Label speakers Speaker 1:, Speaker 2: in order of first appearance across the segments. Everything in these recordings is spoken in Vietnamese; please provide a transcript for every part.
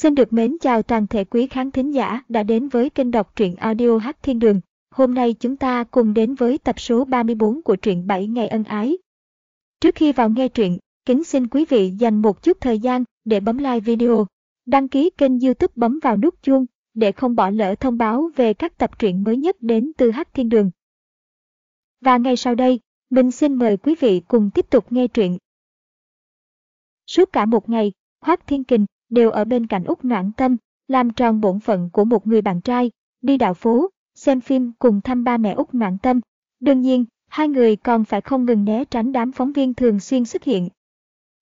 Speaker 1: Xin được mến chào toàn thể quý khán thính giả đã đến với kênh đọc truyện audio Hát Thiên Đường. Hôm nay chúng ta cùng đến với tập số 34 của truyện 7 ngày ân ái. Trước khi vào nghe truyện, kính xin quý vị dành một chút thời gian để bấm like video, đăng ký kênh youtube bấm vào nút chuông để không bỏ lỡ thông báo về các tập truyện mới nhất đến từ Hát Thiên Đường. Và ngay sau đây, mình xin mời quý vị cùng tiếp tục nghe truyện. Suốt cả một ngày, Hoác Thiên Kình đều ở bên cạnh Úc Noãn Tâm, làm tròn bổn phận của một người bạn trai, đi dạo phố, xem phim cùng thăm ba mẹ Úc Noãn Tâm. Đương nhiên, hai người còn phải không ngừng né tránh đám phóng viên thường xuyên xuất hiện.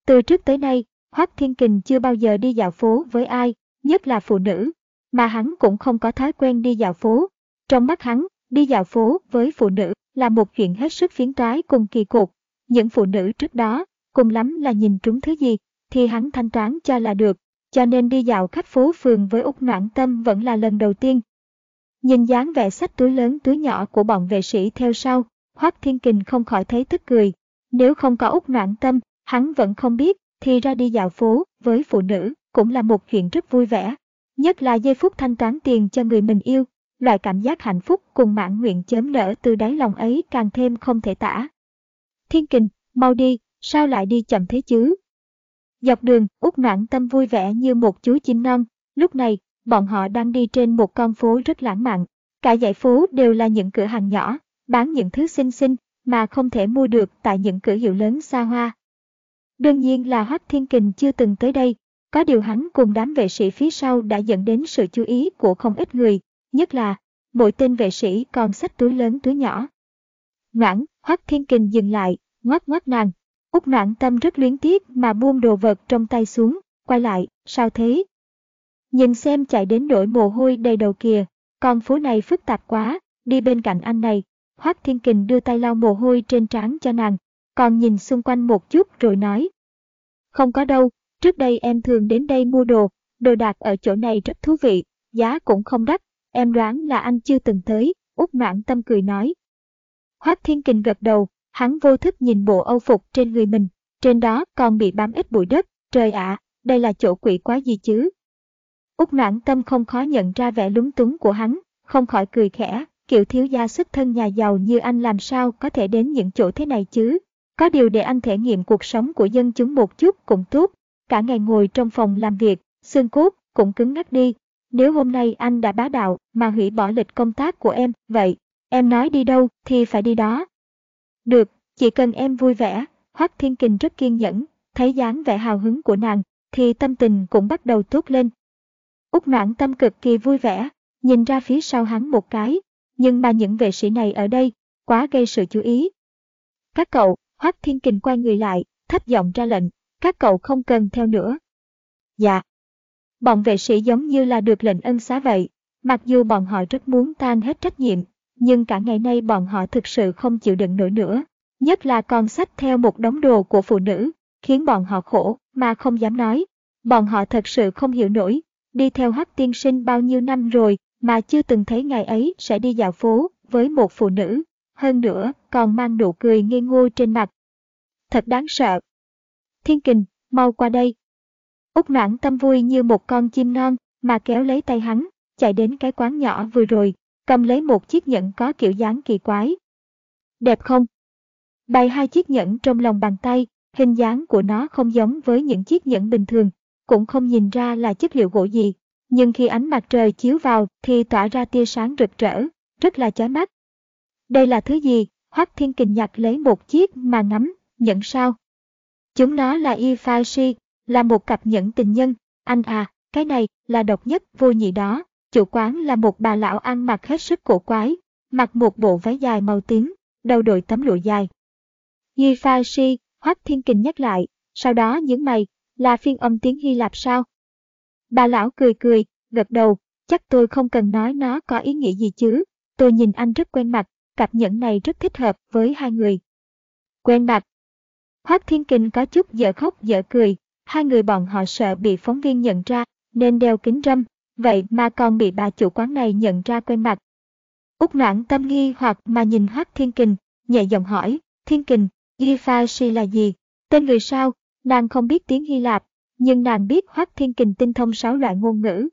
Speaker 1: Từ trước tới nay, Hoác Thiên Kình chưa bao giờ đi dạo phố với ai, nhất là phụ nữ, mà hắn cũng không có thói quen đi dạo phố. Trong mắt hắn, đi dạo phố với phụ nữ là một chuyện hết sức phiến toái cùng kỳ cục. Những phụ nữ trước đó, cùng lắm là nhìn trúng thứ gì, thì hắn thanh toán cho là được, cho nên đi dạo khắp phố phường với Úc Noãn Tâm vẫn là lần đầu tiên. Nhìn dáng vẻ sách túi lớn túi nhỏ của bọn vệ sĩ theo sau, Hoắc Thiên Kình không khỏi thấy tức cười. Nếu không có Úc Noãn Tâm, hắn vẫn không biết, thì ra đi dạo phố với phụ nữ cũng là một chuyện rất vui vẻ. Nhất là giây phút thanh toán tiền cho người mình yêu, loại cảm giác hạnh phúc cùng mãn nguyện chớm nở từ đáy lòng ấy càng thêm không thể tả. Thiên Kình, mau đi, sao lại đi chậm thế chứ? Dọc đường, út noãn tâm vui vẻ như một chú chim non. Lúc này, bọn họ đang đi trên một con phố rất lãng mạn. Cả dãy phố đều là những cửa hàng nhỏ, bán những thứ xinh xinh mà không thể mua được tại những cửa hiệu lớn xa hoa. Đương nhiên là Hoắc Thiên Kình chưa từng tới đây, có điều hắn cùng đám vệ sĩ phía sau đã dẫn đến sự chú ý của không ít người, nhất là mỗi tên vệ sĩ còn xách túi lớn túi nhỏ. Ngoãn, Hoắc Thiên Kình dừng lại, ngoắc ngoắc nàng, Úc noãn tâm rất luyến tiếc mà buông đồ vật trong tay xuống, quay lại, sao thế? Nhìn xem chạy đến nỗi mồ hôi đầy đầu kìa, con phố này phức tạp quá, đi bên cạnh anh này. Hoác Thiên Kình đưa tay lau mồ hôi trên trán cho nàng, còn nhìn xung quanh một chút rồi nói. Không có đâu, trước đây em thường đến đây mua đồ, đồ đạc ở chỗ này rất thú vị, giá cũng không đắt, em đoán là anh chưa từng tới, Úc noãn tâm cười nói. Hoác Thiên Kình gật đầu, Hắn vô thức nhìn bộ âu phục trên người mình, trên đó còn bị bám ít bụi đất, trời ạ, đây là chỗ quỷ quá gì chứ. Úc noãn tâm không khó nhận ra vẻ lúng túng của hắn, không khỏi cười khẽ, kiểu thiếu gia xuất thân nhà giàu như anh làm sao có thể đến những chỗ thế này chứ. Có điều để anh thể nghiệm cuộc sống của dân chúng một chút cũng tốt, cả ngày ngồi trong phòng làm việc, xương cốt cũng cứng ngắc đi. Nếu hôm nay anh đã bá đạo mà hủy bỏ lịch công tác của em, vậy, em nói đi đâu thì phải đi đó, được, chỉ cần em vui vẻ, Hoắc Thiên Kình rất kiên nhẫn, thấy dáng vẻ hào hứng của nàng, thì tâm tình cũng bắt đầu tốt lên. Úc noãn tâm cực kỳ vui vẻ, nhìn ra phía sau hắn một cái, nhưng mà những vệ sĩ này ở đây, quá gây sự chú ý. Các cậu, Hoắc Thiên Kình quay người lại, thấp giọng ra lệnh, các cậu không cần theo nữa. Dạ. Bọn vệ sĩ giống như là được lệnh ân xá vậy, mặc dù bọn họ rất muốn tan hết trách nhiệm, nhưng cả ngày nay bọn họ thực sự không chịu đựng nổi nữa. Nhất là còn sách theo một đống đồ của phụ nữ, khiến bọn họ khổ mà không dám nói. Bọn họ thật sự không hiểu nổi, đi theo hắc tiên sinh bao nhiêu năm rồi mà chưa từng thấy ngày ấy sẽ đi dạo phố với một phụ nữ, hơn nữa còn mang nụ cười ngây ngô trên mặt. Thật đáng sợ. Thiên kình, mau qua đây. Úc noãn tâm vui như một con chim non mà kéo lấy tay hắn, chạy đến cái quán nhỏ vừa rồi, cầm lấy một chiếc nhẫn có kiểu dáng kỳ quái. Đẹp không? Bày hai chiếc nhẫn trong lòng bàn tay, hình dáng của nó không giống với những chiếc nhẫn bình thường, cũng không nhìn ra là chất liệu gỗ gì, nhưng khi ánh mặt trời chiếu vào thì tỏa ra tia sáng rực rỡ, rất là chói mắt. Đây là thứ gì? Hoắc Thiên Kình nhặt lấy một chiếc mà ngắm, nhẫn sao? Chúng nó là Ifashi, là một cặp nhẫn tình nhân, anh à, cái này là độc nhất vô nhị đó. Chủ quán là một bà lão ăn mặc hết sức cổ quái, mặc một bộ váy dài màu tím, đầu đội tấm lụa dài. Yi Pha Si, Hoắc Thiên Kình nhắc lại, sau đó những mày, là phiên âm tiếng Hy Lạp sao? Bà lão cười cười, gật đầu, chắc tôi không cần nói nó có ý nghĩa gì chứ, tôi nhìn anh rất quen mặt, cặp nhẫn này rất thích hợp với hai người. Quen mặt. Hoắc Thiên Kình có chút dở khóc dở cười, hai người bọn họ sợ bị phóng viên nhận ra, nên đeo kính râm, vậy mà còn bị bà chủ quán này nhận ra quen mặt. Úc noãn tâm nghi hoặc mà nhìn Hoác Thiên Kình, nhẹ giọng hỏi, Thiên Kình, Gifashi là gì? Tên người sao? Nàng không biết tiếng Hy Lạp, nhưng nàng biết Hoác Thiên Kình tinh thông sáu loại ngôn ngữ.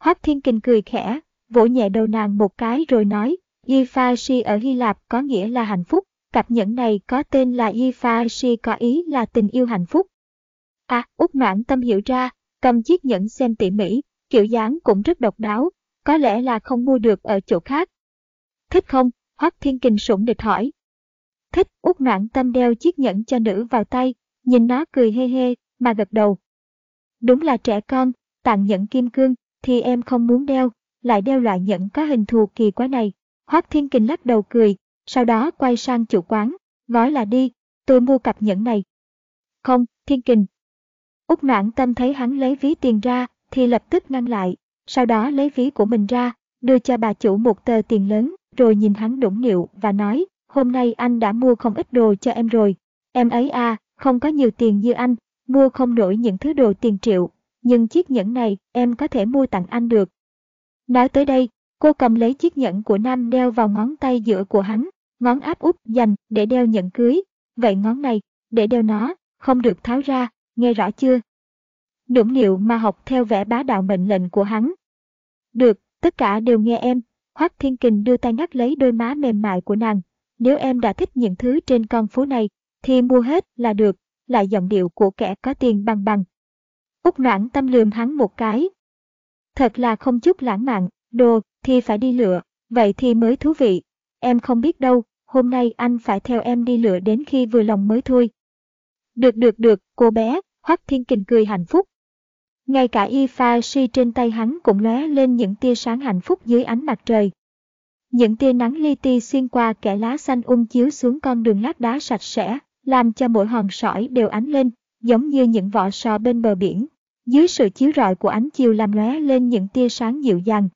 Speaker 1: Hoác Thiên Kình cười khẽ, vỗ nhẹ đầu nàng một cái rồi nói, Yifashi ở Hy Lạp có nghĩa là hạnh phúc, cặp nhẫn này có tên là Yifashi có ý là tình yêu hạnh phúc. À, Úc Noãn Tâm hiểu ra, cầm chiếc nhẫn xem tỉ mỉ, kiểu dáng cũng rất độc đáo, có lẽ là không mua được ở chỗ khác. Thích không? Hoắc Thiên Kình sủng địch hỏi. Thích, út noạn tâm đeo chiếc nhẫn cho nữ vào tay, nhìn nó cười hê hê, mà gật đầu. Đúng là trẻ con, tặng nhẫn kim cương, thì em không muốn đeo, lại đeo loại nhẫn có hình thù kỳ quái này. Hoắc Thiên Kình lắc đầu cười, sau đó quay sang chủ quán, nói là đi, tôi mua cặp nhẫn này. Không, Thiên Kình. Úc noãn tâm thấy hắn lấy ví tiền ra, thì lập tức ngăn lại, sau đó lấy ví của mình ra, đưa cho bà chủ một tờ tiền lớn, rồi nhìn hắn đũng nịu và nói, hôm nay anh đã mua không ít đồ cho em rồi. Em ấy à, không có nhiều tiền như anh, mua không nổi những thứ đồ tiền triệu, nhưng chiếc nhẫn này em có thể mua tặng anh được. Nói tới đây, cô cầm lấy chiếc nhẫn của Nam đeo vào ngón tay giữa của hắn, ngón áp út dành để đeo nhẫn cưới, vậy ngón này, để đeo nó, không được tháo ra, nghe rõ chưa? Nũng nịu mà học theo vẻ bá đạo mệnh lệnh của hắn. Được, tất cả đều nghe em, Hoác Thiên Kình đưa tay ngắt lấy đôi má mềm mại của nàng. Nếu em đã thích những thứ trên con phố này, thì mua hết là được, lại giọng điệu của kẻ có tiền bằng bằng. Úc noãn tâm lườm hắn một cái. Thật là không chút lãng mạn, đồ thì phải đi lựa, vậy thì mới thú vị. Em không biết đâu, hôm nay anh phải theo em đi lựa đến khi vừa lòng mới thôi. Được được được, cô bé, Hoắc Thiên Kình cười hạnh phúc. Ngay cả y pha si trên tay hắn cũng lóe lên những tia sáng hạnh phúc dưới ánh mặt trời. Những tia nắng li ti xuyên qua kẽ lá xanh ung chiếu xuống con đường lát đá sạch sẽ, làm cho mỗi hòn sỏi đều ánh lên, giống như những vỏ sò bên bờ biển. Dưới sự chiếu rọi của ánh chiều làm lóe lên những tia sáng dịu dàng.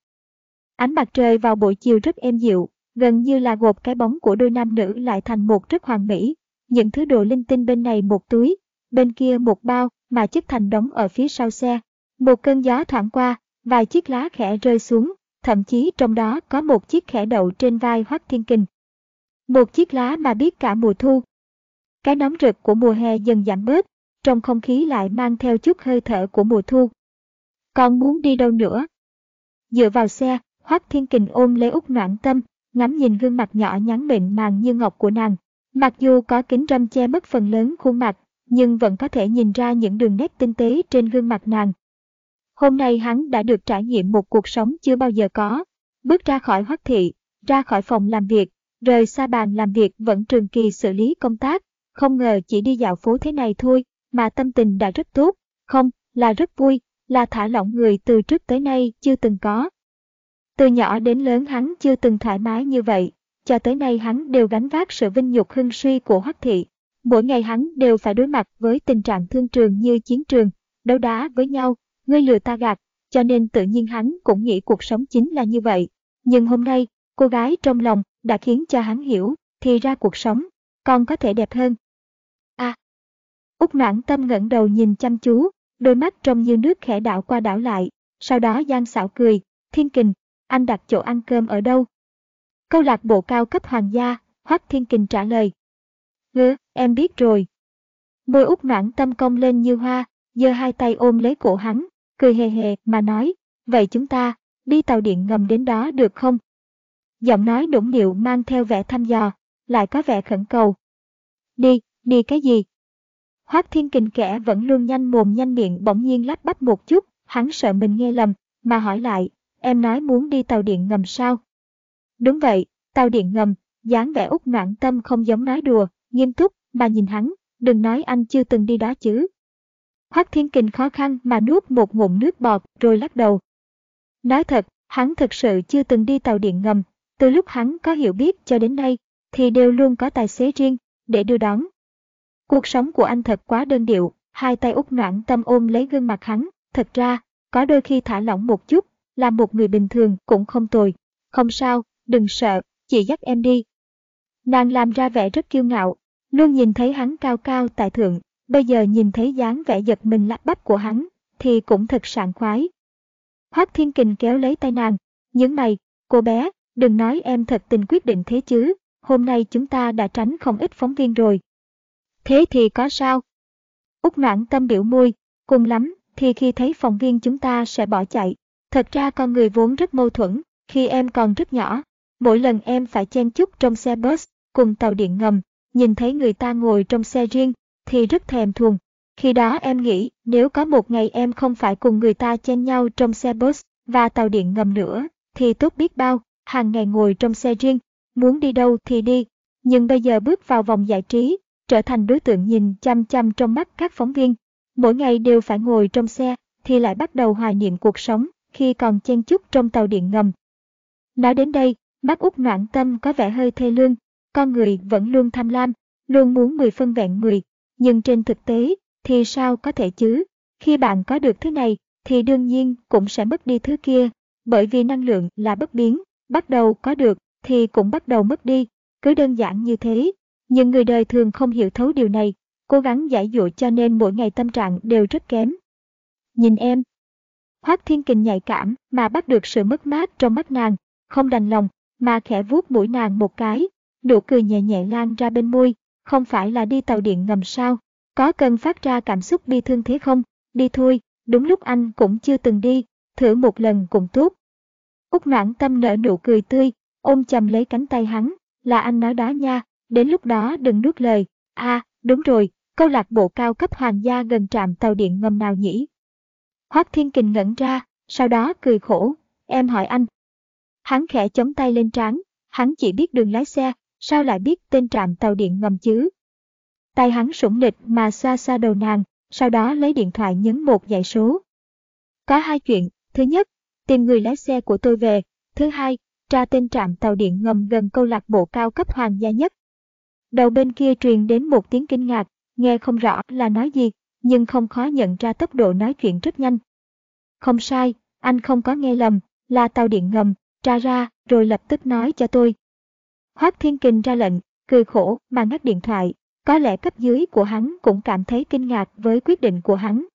Speaker 1: Ánh mặt trời vào buổi chiều rất êm dịu, gần như là gộp cái bóng của đôi nam nữ lại thành một rất hoàn mỹ. Những thứ đồ linh tinh bên này một túi, bên kia một bao mà chất thành đóng ở phía sau xe. Một cơn gió thoảng qua, vài chiếc lá khẽ rơi xuống, thậm chí trong đó có một chiếc khẽ đậu trên vai Hoắc Thiên Kình. Một chiếc lá mà biết cả mùa thu. Cái nóng rực của mùa hè dần giảm bớt, trong không khí lại mang theo chút hơi thở của mùa thu. Con muốn đi đâu nữa? Dựa vào xe, Hoắc Thiên Kình ôm lấy út noãn tâm, ngắm nhìn gương mặt nhỏ nhắn mịn màng như ngọc của nàng. Mặc dù có kính râm che mất phần lớn khuôn mặt, nhưng vẫn có thể nhìn ra những đường nét tinh tế trên gương mặt nàng. Hôm nay hắn đã được trải nghiệm một cuộc sống chưa bao giờ có. Bước ra khỏi hoắc thị, ra khỏi phòng làm việc, rời xa bàn làm việc vẫn trường kỳ xử lý công tác. Không ngờ chỉ đi dạo phố thế này thôi, mà tâm tình đã rất tốt. Không, là rất vui, là thả lỏng người từ trước tới nay chưa từng có. Từ nhỏ đến lớn hắn chưa từng thoải mái như vậy, cho tới nay hắn đều gánh vác sự vinh nhục hưng suy của hoắc thị. Mỗi ngày hắn đều phải đối mặt với tình trạng thương trường như chiến trường, đấu đá với nhau, ngươi lừa ta gạt, cho nên tự nhiên hắn cũng nghĩ cuộc sống chính là như vậy. Nhưng hôm nay, cô gái trong lòng đã khiến cho hắn hiểu, thì ra cuộc sống còn có thể đẹp hơn. À! Úc noãn tâm ngẩng đầu nhìn chăm chú, đôi mắt trong như nước khẽ đảo qua đảo lại, sau đó gian xảo cười, thiên kình, anh đặt chỗ ăn cơm ở đâu? Câu lạc bộ cao cấp hoàng gia, Hoắc Thiên Kình trả lời. Hứ, em biết rồi. Môi út noãn tâm công lên như hoa, giơ hai tay ôm lấy cổ hắn, cười hề hề mà nói, vậy chúng ta, đi tàu điện ngầm đến đó được không? Giọng nói đủng điệu mang theo vẻ thăm dò, lại có vẻ khẩn cầu. Đi, đi cái gì? Hoác thiên kình kẻ vẫn luôn nhanh mồm nhanh miệng bỗng nhiên lắp bắp một chút, hắn sợ mình nghe lầm, mà hỏi lại, em nói muốn đi tàu điện ngầm sao? Đúng vậy, tàu điện ngầm, dáng vẻ út noạn tâm không giống nói đùa, nghiêm túc, mà nhìn hắn, đừng nói anh chưa từng đi đó chứ. Hoắc Thiên Kình khó khăn mà nuốt một ngụm nước bọt rồi lắc đầu. Nói thật, hắn thực sự chưa từng đi tàu điện ngầm, từ lúc hắn có hiểu biết cho đến nay, thì đều luôn có tài xế riêng, để đưa đón. Cuộc sống của anh thật quá đơn điệu, hai tay út noãn tâm ôm lấy gương mặt hắn, thật ra, có đôi khi thả lỏng một chút, làm một người bình thường cũng không tồi. Không sao, đừng sợ, chị dắt em đi. Nàng làm ra vẻ rất kiêu ngạo, luôn nhìn thấy hắn cao cao tại thượng, bây giờ nhìn thấy dáng vẻ giật mình lắp bắp của hắn, thì cũng thật sảng khoái. Hoác Thiên Kình kéo lấy tay nàng, những mày, cô bé, đừng nói em thật tình quyết định thế chứ, hôm nay chúng ta đã tránh không ít phóng viên rồi. Thế thì có sao? Úc noãn tâm biểu môi, Cùng lắm, thì khi thấy phóng viên chúng ta sẽ bỏ chạy. Thật ra con người vốn rất mâu thuẫn, khi em còn rất nhỏ. Mỗi lần em phải chen chúc trong xe bus, cùng tàu điện ngầm, nhìn thấy người ta ngồi trong xe riêng, thì rất thèm thuồng. Khi đó em nghĩ nếu có một ngày em không phải cùng người ta chen nhau trong xe bus và tàu điện ngầm nữa, thì tốt biết bao, hàng ngày ngồi trong xe riêng, muốn đi đâu thì đi. Nhưng bây giờ bước vào vòng giải trí, trở thành đối tượng nhìn chăm chăm trong mắt các phóng viên. Mỗi ngày đều phải ngồi trong xe, thì lại bắt đầu hoài niệm cuộc sống khi còn chen chúc trong tàu điện ngầm. Nói đến đây, mắt út noạn tâm có vẻ hơi thê lương, con người vẫn luôn tham lam, luôn muốn 10 phân vẹn 10, nhưng trên thực tế thì sao có thể chứ? Khi bạn có được thứ này thì đương nhiên cũng sẽ mất đi thứ kia, bởi vì năng lượng là bất biến, bắt đầu có được thì cũng bắt đầu mất đi, cứ đơn giản như thế. Nhưng người đời thường không hiểu thấu điều này, cố gắng giải dụ cho nên mỗi ngày tâm trạng đều rất kém. Nhìn em. Hoác Thiên Kình nhạy cảm mà bắt được sự mất mát trong mắt nàng, không đành lòng, mà khẽ vuốt mũi nàng một cái, nụ cười nhẹ nhẹ lan ra bên môi, không phải là đi tàu điện ngầm sao, có cần phát ra cảm xúc bi thương thế không, đi thôi, đúng lúc anh cũng chưa từng đi, thử một lần cũng tốt. Úc noãn tâm nở nụ cười tươi, ôm chầm lấy cánh tay hắn, là anh nói đó nha, đến lúc đó đừng nuốt lời, à, đúng rồi, câu lạc bộ cao cấp hoàng gia gần trạm tàu điện ngầm nào nhỉ? Hoác Thiên Kình ngẩn ra, sau đó cười khổ, em hỏi anh. Hắn khẽ chống tay lên trán, hắn chỉ biết đường lái xe, sao lại biết tên trạm tàu điện ngầm chứ? Tay hắn sủng nịch mà xoa xoa đầu nàng, sau đó lấy điện thoại nhấn một dãy số. Có hai chuyện, thứ nhất, tìm người lái xe của tôi về, thứ hai, tra tên trạm tàu điện ngầm gần câu lạc bộ cao cấp hoàng gia nhất. Đầu bên kia truyền đến một tiếng kinh ngạc, nghe không rõ là nói gì, nhưng không khó nhận ra tốc độ nói chuyện rất nhanh. Không sai, anh không có nghe lầm, là tàu điện ngầm, tra ra, rồi lập tức nói cho tôi. Hoác Thiên Kình ra lệnh, cười khổ mà ngắt điện thoại, có lẽ cấp dưới của hắn cũng cảm thấy kinh ngạc với quyết định của hắn.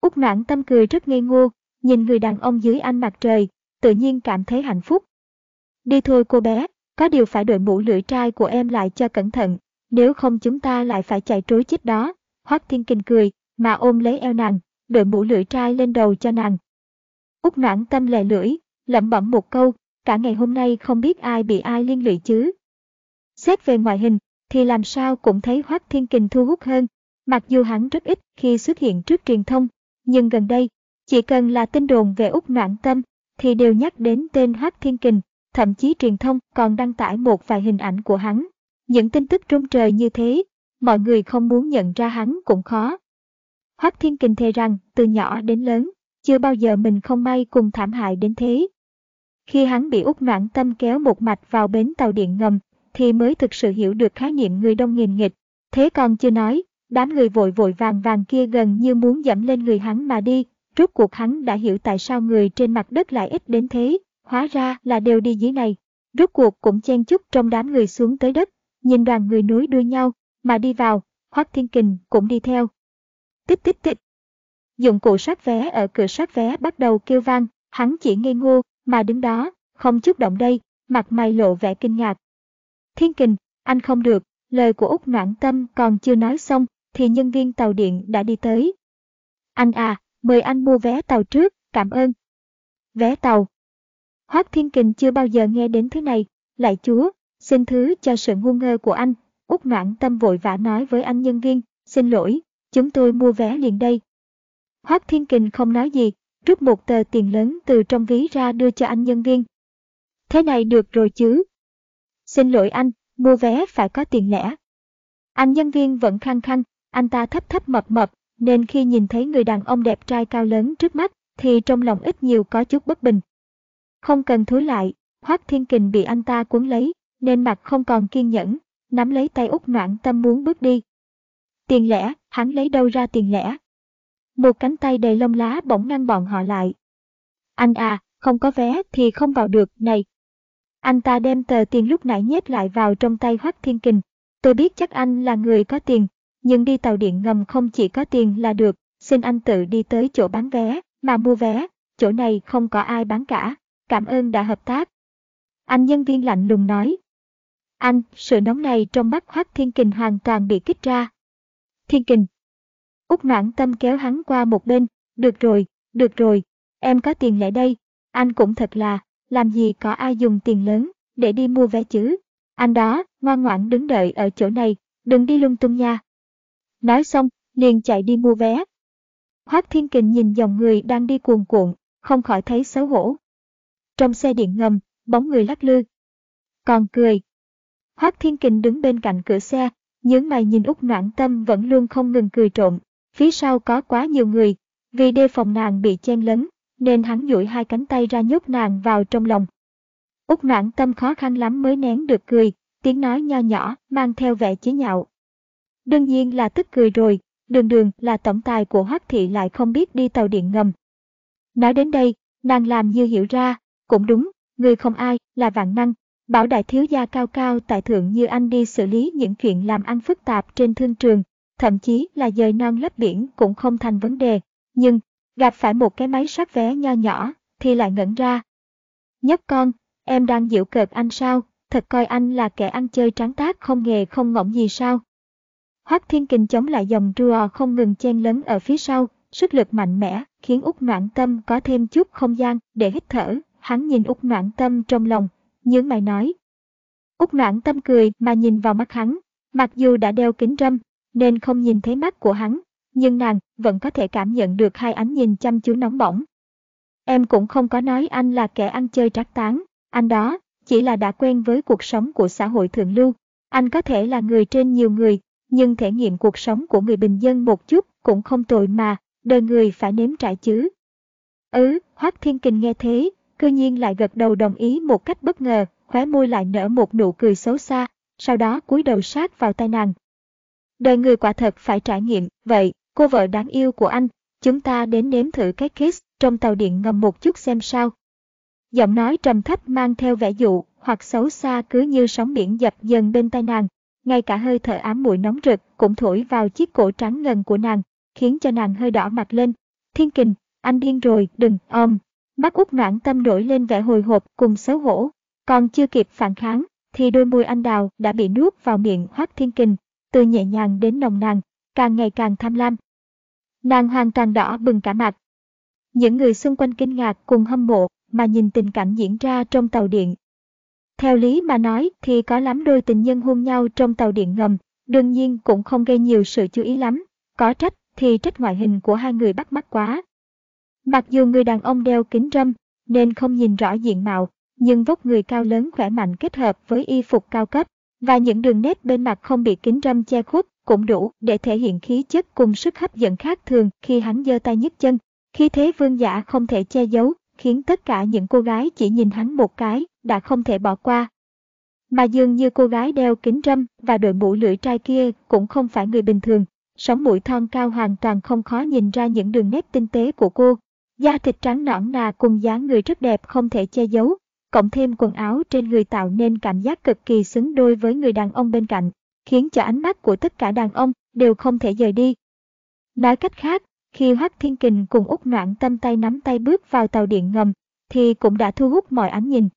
Speaker 1: Úc noãn tâm cười rất ngây ngô, nhìn người đàn ông dưới ánh mặt trời, tự nhiên cảm thấy hạnh phúc. Đi thôi cô bé, có điều phải đội mũ lưỡi trai của em lại cho cẩn thận, nếu không chúng ta lại phải chạy trối chết đó. Hoác Thiên Kình cười, mà ôm lấy eo nàng, đội mũ lưỡi trai lên đầu cho nàng. Úc noãn tâm lè lưỡi, lẩm bẩm một câu, cả ngày hôm nay không biết ai bị ai liên lụy chứ. Xét về ngoại hình, thì làm sao cũng thấy Hoác Thiên Kình thu hút hơn, mặc dù hắn rất ít khi xuất hiện trước truyền thông, nhưng gần đây, chỉ cần là tin đồn về Úc Noãn Tâm, thì đều nhắc đến tên Hoác Thiên Kình, thậm chí truyền thông còn đăng tải một vài hình ảnh của hắn. Những tin tức trung trời như thế, mọi người không muốn nhận ra hắn cũng khó. Hoác Thiên Kình thề rằng, từ nhỏ đến lớn, chưa bao giờ mình không may cùng thảm hại đến thế. Khi hắn bị út noãn tâm kéo một mạch vào bến tàu điện ngầm, thì mới thực sự hiểu được khái niệm người đông nghìn nghịch. Thế còn chưa nói, đám người vội vội vàng vàng kia gần như muốn dẫm lên người hắn mà đi, rốt cuộc hắn đã hiểu tại sao người trên mặt đất lại ít đến thế, hóa ra là đều đi dưới này. Rốt cuộc cũng chen chúc trong đám người xuống tới đất, nhìn đoàn người nối đuôi nhau, mà đi vào, Hoắc Thiên Kình cũng đi theo. Tích tích tích. Dụng cụ soát vé ở cửa soát vé bắt đầu kêu vang, hắn chỉ ngây ngô, mà đứng đó, không chút động đây, mặt mày lộ vẻ kinh ngạc. Thiên Kình, anh không được, lời của Úc Noãn Tâm còn chưa nói xong, thì nhân viên tàu điện đã đi tới. Anh à, mời anh mua vé tàu trước, cảm ơn. Vé tàu. Hoác Thiên Kình chưa bao giờ nghe đến thứ này, lại chúa, xin thứ cho sự ngu ngơ của anh. Úc Noãn Tâm vội vã nói với anh nhân viên, xin lỗi, chúng tôi mua vé liền đây. Hoác Thiên Kình không nói gì, rút một tờ tiền lớn từ trong ví ra đưa cho anh nhân viên. Thế này được rồi chứ? Xin lỗi anh, mua vé phải có tiền lẻ. Anh nhân viên vẫn khăng khăng, anh ta thấp thấp mập mập, nên khi nhìn thấy người đàn ông đẹp trai cao lớn trước mắt, thì trong lòng ít nhiều có chút bất bình. Không cần thối lại, Hoác Thiên Kình bị anh ta cuốn lấy, nên mặt không còn kiên nhẫn, nắm lấy tay út noạn tâm muốn bước đi. Tiền lẻ, hắn lấy đâu ra tiền lẻ? Một cánh tay đầy lông lá bỗng ngăn bọn họ lại. Anh à, không có vé thì không vào được, này. Anh ta đem tờ tiền lúc nãy nhét lại vào trong tay Hoắc Thiên Kình. Tôi biết chắc anh là người có tiền, nhưng đi tàu điện ngầm không chỉ có tiền là được, xin anh tự đi tới chỗ bán vé, mà mua vé, chỗ này không có ai bán cả, cảm ơn đã hợp tác. Anh nhân viên lạnh lùng nói. Anh, sự nóng này trong mắt Hoắc Thiên Kình hoàn toàn bị kích ra. Thiên Kình. Úc noãn tâm kéo hắn qua một bên, được rồi, được rồi, em có tiền lại đây, anh cũng thật là, làm gì có ai dùng tiền lớn để đi mua vé chứ. Anh đó, ngoan ngoãn đứng đợi ở chỗ này, đừng đi lung tung nha. Nói xong, liền chạy đi mua vé. Hoác Thiên Kình nhìn dòng người đang đi cuồn cuộn, không khỏi thấy xấu hổ. Trong xe điện ngầm, bóng người lắc lư. Còn cười. Hoác Thiên Kình đứng bên cạnh cửa xe, nhướng mày nhìn Úc Noãn Tâm vẫn luôn không ngừng cười trộm. Phía sau có quá nhiều người, vì đề phòng nàng bị chen lấn, nên hắn duỗi hai cánh tay ra nhốt nàng vào trong lòng. Úc Noãn Tâm khó khăn lắm mới nén được cười, tiếng nói nho nhỏ, mang theo vẻ chế nhạo. Đương nhiên là tức cười rồi, đường đường là tổng tài của Hoắc Thị lại không biết đi tàu điện ngầm. Nói đến đây, nàng làm như hiểu ra, cũng đúng, người không ai, là vạn năng. Bảo đại thiếu gia cao cao tại thượng như anh đi xử lý những chuyện làm ăn phức tạp trên thương trường, thậm chí là dời non lấp biển cũng không thành vấn đề. Nhưng, gặp phải một cái máy soát vé nho nhỏ, thì lại ngẩn ra. Nhóc con, em đang dịu cợt anh sao, thật coi anh là kẻ ăn chơi tráng tác không nghề không ngỗng gì sao. Hoắc Thiên Kình chống lại dòng rùa không ngừng chen lấn ở phía sau, sức lực mạnh mẽ, khiến Úc Noãn Tâm có thêm chút không gian để hít thở. Hắn nhìn Úc Noãn Tâm trong lòng, nhướng mày nói. Úc Noãn Tâm cười mà nhìn vào mắt hắn, mặc dù đã đeo kính râm, nên không nhìn thấy mắt của hắn, nhưng nàng vẫn có thể cảm nhận được hai ánh nhìn chăm chú nóng bỏng. Em cũng không có nói anh là kẻ ăn chơi trác tán, anh đó chỉ là đã quen với cuộc sống của xã hội thượng lưu. Anh có thể là người trên nhiều người, nhưng thể nghiệm cuộc sống của người bình dân một chút cũng không tồi mà, đời người phải nếm trải chứ. Ừ, Hoác Thiên Kình nghe thế, cư nhiên lại gật đầu đồng ý một cách bất ngờ, khóe môi lại nở một nụ cười xấu xa, sau đó cúi đầu sát vào tay nàng. Đời người quả thật phải trải nghiệm, vậy, cô vợ đáng yêu của anh, chúng ta đến nếm thử cái kiss trong tàu điện ngầm một chút xem sao. Giọng nói trầm thấp mang theo vẻ dụ hoặc xấu xa cứ như sóng biển dập dần bên tai nàng, ngay cả hơi thở ám mũi nóng rực cũng thổi vào chiếc cổ trắng ngần của nàng, khiến cho nàng hơi đỏ mặt lên. Thiên kình, anh điên rồi, đừng, ôm. Mắt út noãn tâm nổi lên vẻ hồi hộp cùng xấu hổ. Còn chưa kịp phản kháng, thì đôi môi anh đào đã bị nuốt vào miệng hoác thiên kình, từ nhẹ nhàng đến nồng nàn, càng ngày càng tham lam. Nàng hoàn toàn đỏ bừng cả mặt. Những người xung quanh kinh ngạc cùng hâm mộ mà nhìn tình cảnh diễn ra trong tàu điện. Theo lý mà nói thì có lắm đôi tình nhân hôn nhau trong tàu điện ngầm, đương nhiên cũng không gây nhiều sự chú ý lắm. Có trách thì trách ngoại hình của hai người bắt mắt quá. Mặc dù người đàn ông đeo kính râm, nên không nhìn rõ diện mạo, nhưng vóc người cao lớn khỏe mạnh kết hợp với y phục cao cấp, và những đường nét bên mặt không bị kính râm che khuất cũng đủ để thể hiện khí chất cùng sức hấp dẫn khác thường khi hắn giơ tay nhấc chân. khí thế vương giả không thể che giấu, khiến tất cả những cô gái chỉ nhìn hắn một cái, đã không thể bỏ qua. Mà dường như cô gái đeo kính râm và đội mũ lưỡi trai kia cũng không phải người bình thường, sống mũi thon cao hoàn toàn không khó nhìn ra những đường nét tinh tế của cô. Da thịt trắng nõn nà cùng dáng người rất đẹp không thể che giấu, cộng thêm quần áo trên người tạo nên cảm giác cực kỳ xứng đôi với người đàn ông bên cạnh, khiến cho ánh mắt của tất cả đàn ông đều không thể rời đi. Nói cách khác, khi Hoắc Thiên Kình cùng Úc Noãn tâm tay nắm tay bước vào tàu điện ngầm, thì cũng đã thu hút mọi ánh nhìn.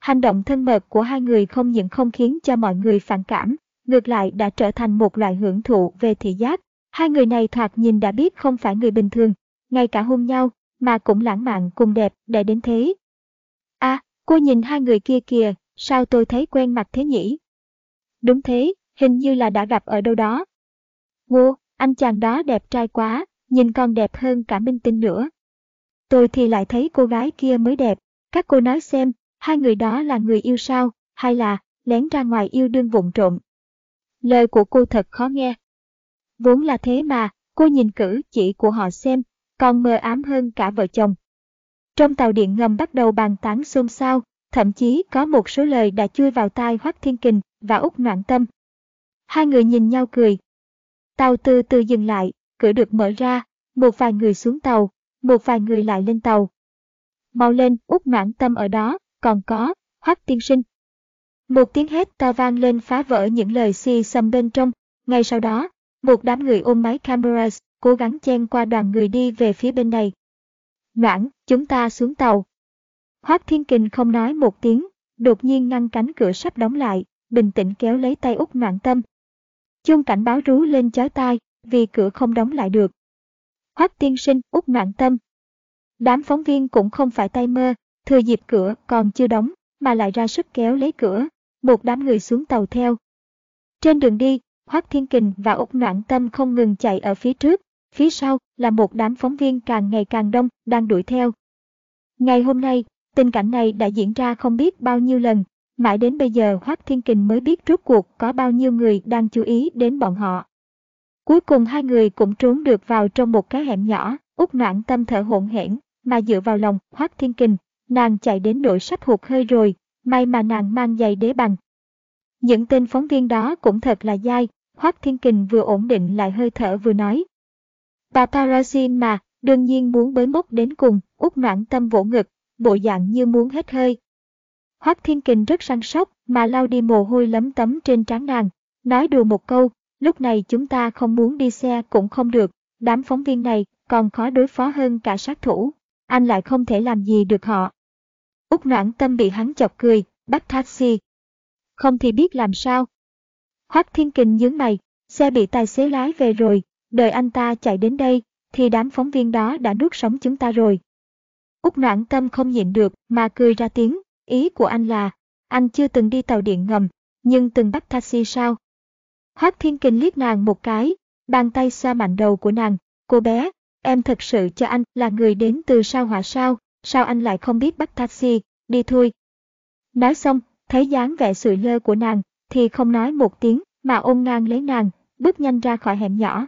Speaker 1: Hành động thân mật của hai người không những không khiến cho mọi người phản cảm, ngược lại đã trở thành một loại hưởng thụ về thị giác. Hai người này thoạt nhìn đã biết không phải người bình thường, ngay cả hôn nhau, mà cũng lãng mạn cùng đẹp để đến thế. Cô nhìn hai người kia kìa, sao tôi thấy quen mặt thế nhỉ? Đúng thế, hình như là đã gặp ở đâu đó. Wow, anh chàng đó đẹp trai quá, nhìn còn đẹp hơn cả minh tinh nữa. Tôi thì lại thấy cô gái kia mới đẹp, các cô nói xem, hai người đó là người yêu sao, hay là lén ra ngoài yêu đương vụng trộm. Lời của cô thật khó nghe. Vốn là thế mà, cô nhìn cử chỉ của họ xem, còn mờ ám hơn cả vợ chồng. Trong tàu điện ngầm bắt đầu bàn tán xôn xao, thậm chí có một số lời đã chui vào tai Hoắc Thiên Kình và Úc Noãn Tâm. Hai người nhìn nhau cười. Tàu từ từ dừng lại, cửa được mở ra, một vài người xuống tàu, một vài người lại lên tàu. Mau lên, Úc noãn tâm ở đó, còn có, hoắc tiên sinh. Một tiếng hét to vang lên phá vỡ những lời si xầm bên trong, ngay sau đó, một đám người ôm máy cameras, cố gắng chen qua đoàn người đi về phía bên này. Noãn, chúng ta xuống tàu. Hoác Thiên Kình không nói một tiếng, đột nhiên ngăn cánh cửa sắp đóng lại, bình tĩnh kéo lấy tay út Noãn tâm. Chuông cảnh báo rú lên chói tai, vì cửa không đóng lại được. Hoắc tiên sinh út Noãn tâm. Đám phóng viên cũng không phải tay mơ, thừa dịp cửa còn chưa đóng, mà lại ra sức kéo lấy cửa, một đám người xuống tàu theo. Trên đường đi, Hoắc Thiên Kình và Úc Noãn Tâm không ngừng chạy ở phía trước, phía sau là một đám phóng viên càng ngày càng đông đang đuổi theo. Ngày hôm nay, tình cảnh này đã diễn ra không biết bao nhiêu lần, mãi đến bây giờ Hoắc Thiên Kình mới biết rốt cuộc có bao nhiêu người đang chú ý đến bọn họ. Cuối cùng hai người cũng trốn được vào trong một cái hẻm nhỏ, út noạn Tâm thở hổn hển, mà dựa vào lòng Hoắc Thiên Kình, nàng chạy đến đội sắp hụt hơi rồi, may mà nàng mang giày đế bằng. Những tên phóng viên đó cũng thật là dai, Hoác Thiên Kình vừa ổn định lại hơi thở vừa nói. Bà Paparazzi mà, đương nhiên muốn bới mốc đến cùng, út noãn tâm vỗ ngực, bộ dạng như muốn hết hơi. Hoác Thiên Kình rất săn sóc mà lau đi mồ hôi lấm tấm trên trán nàng, nói đùa một câu, lúc này chúng ta không muốn đi xe cũng không được, đám phóng viên này còn khó đối phó hơn cả sát thủ, anh lại không thể làm gì được họ. Úc noãn tâm bị hắn chọc cười, bắt taxi. Không thì biết làm sao. Hoác Thiên Kình nhướng mày, xe bị tài xế lái về rồi, đợi anh ta chạy đến đây, thì đám phóng viên đó đã nuốt sống chúng ta rồi. Úc noãn tâm không nhịn được mà cười ra tiếng, ý của anh là, anh chưa từng đi tàu điện ngầm, nhưng từng bắt taxi sao? Hoác Thiên Kình liếc nàng một cái, bàn tay xoa mạnh đầu của nàng, cô bé, em thật sự cho anh là người đến từ sao hỏa sao, sao anh lại không biết bắt taxi, đi thôi. Nói xong, thấy dáng vẻ sự lơ của nàng, thì không nói một tiếng, mà ôm ngang lấy nàng, bước nhanh ra khỏi hẻm nhỏ.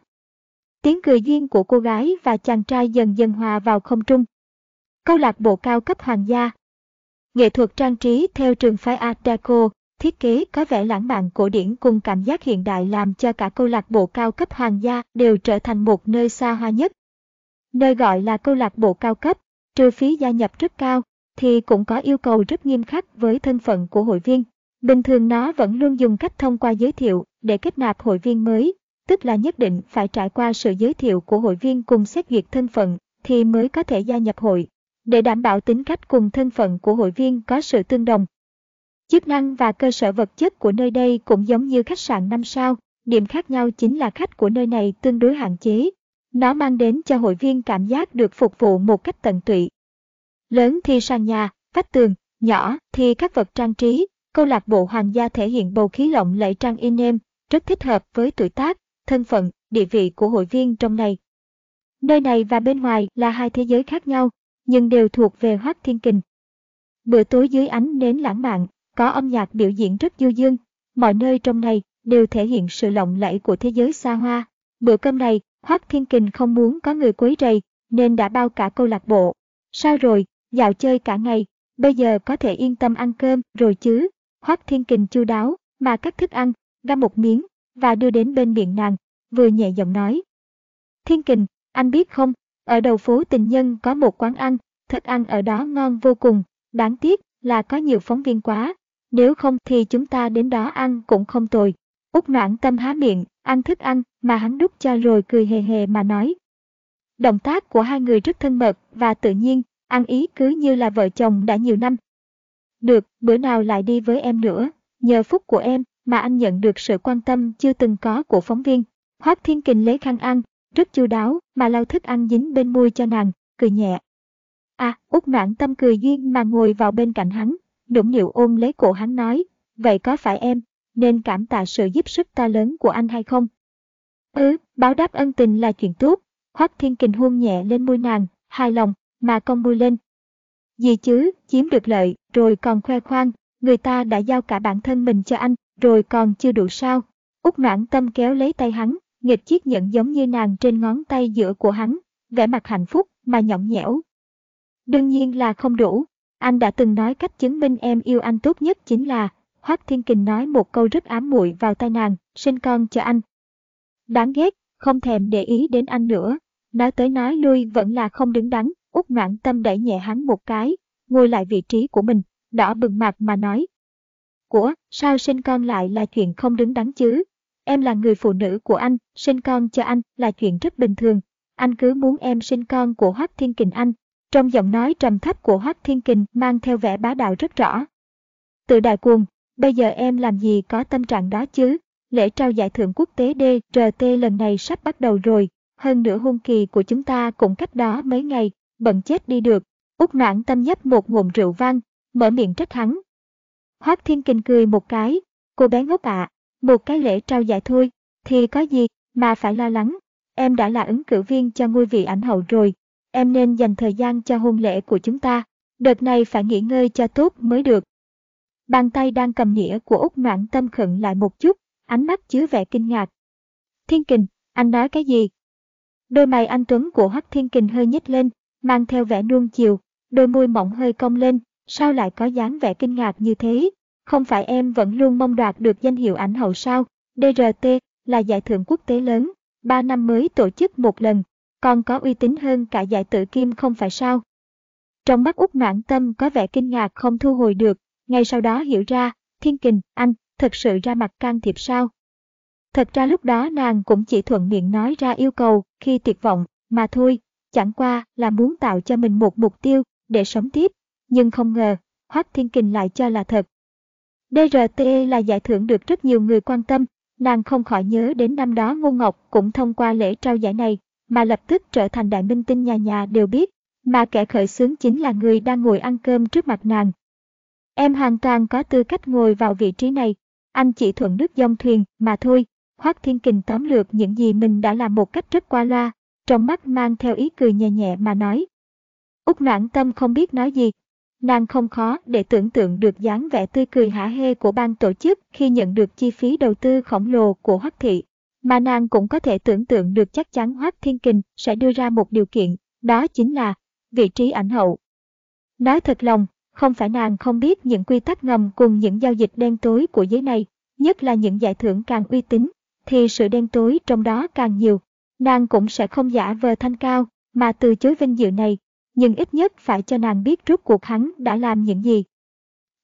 Speaker 1: Tiếng cười duyên của cô gái và chàng trai dần dần hòa vào không trung. Câu lạc bộ cao cấp hoàng gia Nghệ thuật trang trí theo trường phái Art Deco, thiết kế có vẻ lãng mạn cổ điển cùng cảm giác hiện đại làm cho cả câu lạc bộ cao cấp hoàng gia đều trở thành một nơi xa hoa nhất. Nơi gọi là câu lạc bộ cao cấp, trừ phí gia nhập rất cao, thì cũng có yêu cầu rất nghiêm khắc với thân phận của hội viên. Bình thường nó vẫn luôn dùng cách thông qua giới thiệu để kết nạp hội viên mới, tức là nhất định phải trải qua sự giới thiệu của hội viên cùng xét duyệt thân phận thì mới có thể gia nhập hội, để đảm bảo tính cách cùng thân phận của hội viên có sự tương đồng. Chức năng và cơ sở vật chất của nơi đây cũng giống như khách sạn 5 sao, điểm khác nhau chính là khách của nơi này tương đối hạn chế. Nó mang đến cho hội viên cảm giác được phục vụ một cách tận tụy. Lớn thì sàn nhà, vách tường, nhỏ thì các vật trang trí, câu lạc bộ hoàng gia thể hiện bầu khí lộng lẫy trang in em, rất thích hợp với tuổi tác, thân phận, địa vị của hội viên trong này. Nơi này và bên ngoài là hai thế giới khác nhau, nhưng đều thuộc về Hoác Thiên Kình. Bữa tối dưới ánh nến lãng mạn, có âm nhạc biểu diễn rất du dương, mọi nơi trong này đều thể hiện sự lộng lẫy của thế giới xa hoa. Bữa cơm này, Hoác Thiên Kình không muốn có người quấy rầy, nên đã bao cả câu lạc bộ. Sao rồi, dạo chơi cả ngày, bây giờ có thể yên tâm ăn cơm rồi chứ. Hoác Thiên Kình chu đáo, mà cắt thức ăn, găm một miếng, và đưa đến bên miệng nàng, vừa nhẹ giọng nói. Thiên Kình, anh biết không, ở đầu phố tình nhân có một quán ăn, thức ăn ở đó ngon vô cùng, đáng tiếc là có nhiều phóng viên quá, nếu không thì chúng ta đến đó ăn cũng không tồi. Úc noãn tâm há miệng, ăn thức ăn mà hắn đút cho rồi cười hề hề mà nói. Động tác của hai người rất thân mật và tự nhiên, ăn ý cứ như là vợ chồng đã nhiều năm. Được, bữa nào lại đi với em nữa, nhờ phúc của em mà anh nhận được sự quan tâm chưa từng có của phóng viên. Hoác Thiên Kình lấy khăn ăn, rất chu đáo mà lau thức ăn dính bên môi cho nàng, cười nhẹ. À, út noãn tâm cười duyên mà ngồi vào bên cạnh hắn, nũng nịu ôm lấy cổ hắn nói, vậy có phải em, nên cảm tạ sự giúp sức to lớn của anh hay không? Ừ, báo đáp ân tình là chuyện tốt, Hoác Thiên Kình hôn nhẹ lên môi nàng, hài lòng, mà cong môi lên. Gì chứ, chiếm được lợi, rồi còn khoe khoang, người ta đã giao cả bản thân mình cho anh, rồi còn chưa đủ sao. Úc noãn tâm kéo lấy tay hắn, nghịch chiếc nhẫn giống như nàng trên ngón tay giữa của hắn, vẻ mặt hạnh phúc mà nhõng nhẽo. Đương nhiên là không đủ, anh đã từng nói cách chứng minh em yêu anh tốt nhất chính là, Hoác Thiên Kình nói một câu rất ám muội vào tai nàng, sinh con cho anh. Đáng ghét, không thèm để ý đến anh nữa, nói tới nói lui vẫn là không đứng đắn, út noãn tâm đẩy nhẹ hắn một cái, ngồi lại vị trí của mình, đỏ bừng mặt mà nói. Của, sao sinh con lại là chuyện không đứng đắn chứ? Em là người phụ nữ của anh, sinh con cho anh là chuyện rất bình thường. Anh cứ muốn em sinh con của Hoác Thiên Kình anh. Trong giọng nói trầm thấp của Hoác Thiên Kình mang theo vẻ bá đạo rất rõ. Tự đại cuồng, bây giờ em làm gì có tâm trạng đó chứ? lễ trao giải thưởng quốc tế DRT lần này sắp bắt đầu rồi, hơn nữa hôn kỳ của chúng ta cũng cách đó mấy ngày, bận chết đi được. Út noãn tâm nhấp một ngụm rượu vang, mở miệng trách hắn. Hoác Thiên Kình cười một cái, cô bé ngốc ạ, à, một cái lễ trao giải thôi, thì có gì mà phải lo lắng, em đã là ứng cử viên cho ngôi vị ảnh hậu rồi, em nên dành thời gian cho hôn lễ của chúng ta, đợt này phải nghỉ ngơi cho tốt mới được. Bàn tay đang cầm nghĩa của Úc Noãn Tâm khựng lại một chút, ánh mắt chứa vẻ kinh ngạc. Thiên Kình, anh nói cái gì? Đôi mày anh Tuấn của Hắc Thiên Kình hơi nhếch lên, mang theo vẻ nuông chiều, đôi môi mỏng hơi cong lên, sao lại có dáng vẻ kinh ngạc như thế? Không phải em vẫn luôn mong đoạt được danh hiệu ảnh hậu sao? DRT là giải thưởng quốc tế lớn, ba năm mới tổ chức một lần, còn có uy tín hơn cả giải tự kim không phải sao? Trong mắt úc noãn tâm có vẻ kinh ngạc không thu hồi được, ngay sau đó hiểu ra, thiên kình, anh, thật sự ra mặt can thiệp sao? Thật ra lúc đó nàng cũng chỉ thuận miệng nói ra yêu cầu khi tuyệt vọng, mà thôi, chẳng qua là muốn tạo cho mình một mục tiêu để sống tiếp, nhưng không ngờ, Hoác Thiên Kình lại cho là thật. DRT là giải thưởng được rất nhiều người quan tâm, nàng không khỏi nhớ đến năm đó Ngô Ngọc cũng thông qua lễ trao giải này, mà lập tức trở thành đại minh tinh nhà nhà đều biết, mà kẻ khởi xướng chính là người đang ngồi ăn cơm trước mặt nàng. Em hoàn toàn có tư cách ngồi vào vị trí này, anh chỉ thuận nước dông thuyền mà thôi. Hoác Thiên Kình tóm lược những gì mình đã làm một cách rất qua loa, trong mắt mang theo ý cười nhẹ nhẹ mà nói. Úc noãn tâm không biết nói gì. Nàng không khó để tưởng tượng được dáng vẻ tươi cười hả hê của ban tổ chức khi nhận được chi phí đầu tư khổng lồ của Hoắc Thị. Mà nàng cũng có thể tưởng tượng được chắc chắn Hoắc Thiên Kình sẽ đưa ra một điều kiện, đó chính là vị trí ảnh hậu. Nói thật lòng, không phải nàng không biết những quy tắc ngầm cùng những giao dịch đen tối của giới này, nhất là những giải thưởng càng uy tín, thì sự đen tối trong đó càng nhiều. Nàng cũng sẽ không giả vờ thanh cao, mà từ chối vinh dự này, nhưng ít nhất phải cho nàng biết rốt cuộc hắn đã làm những gì.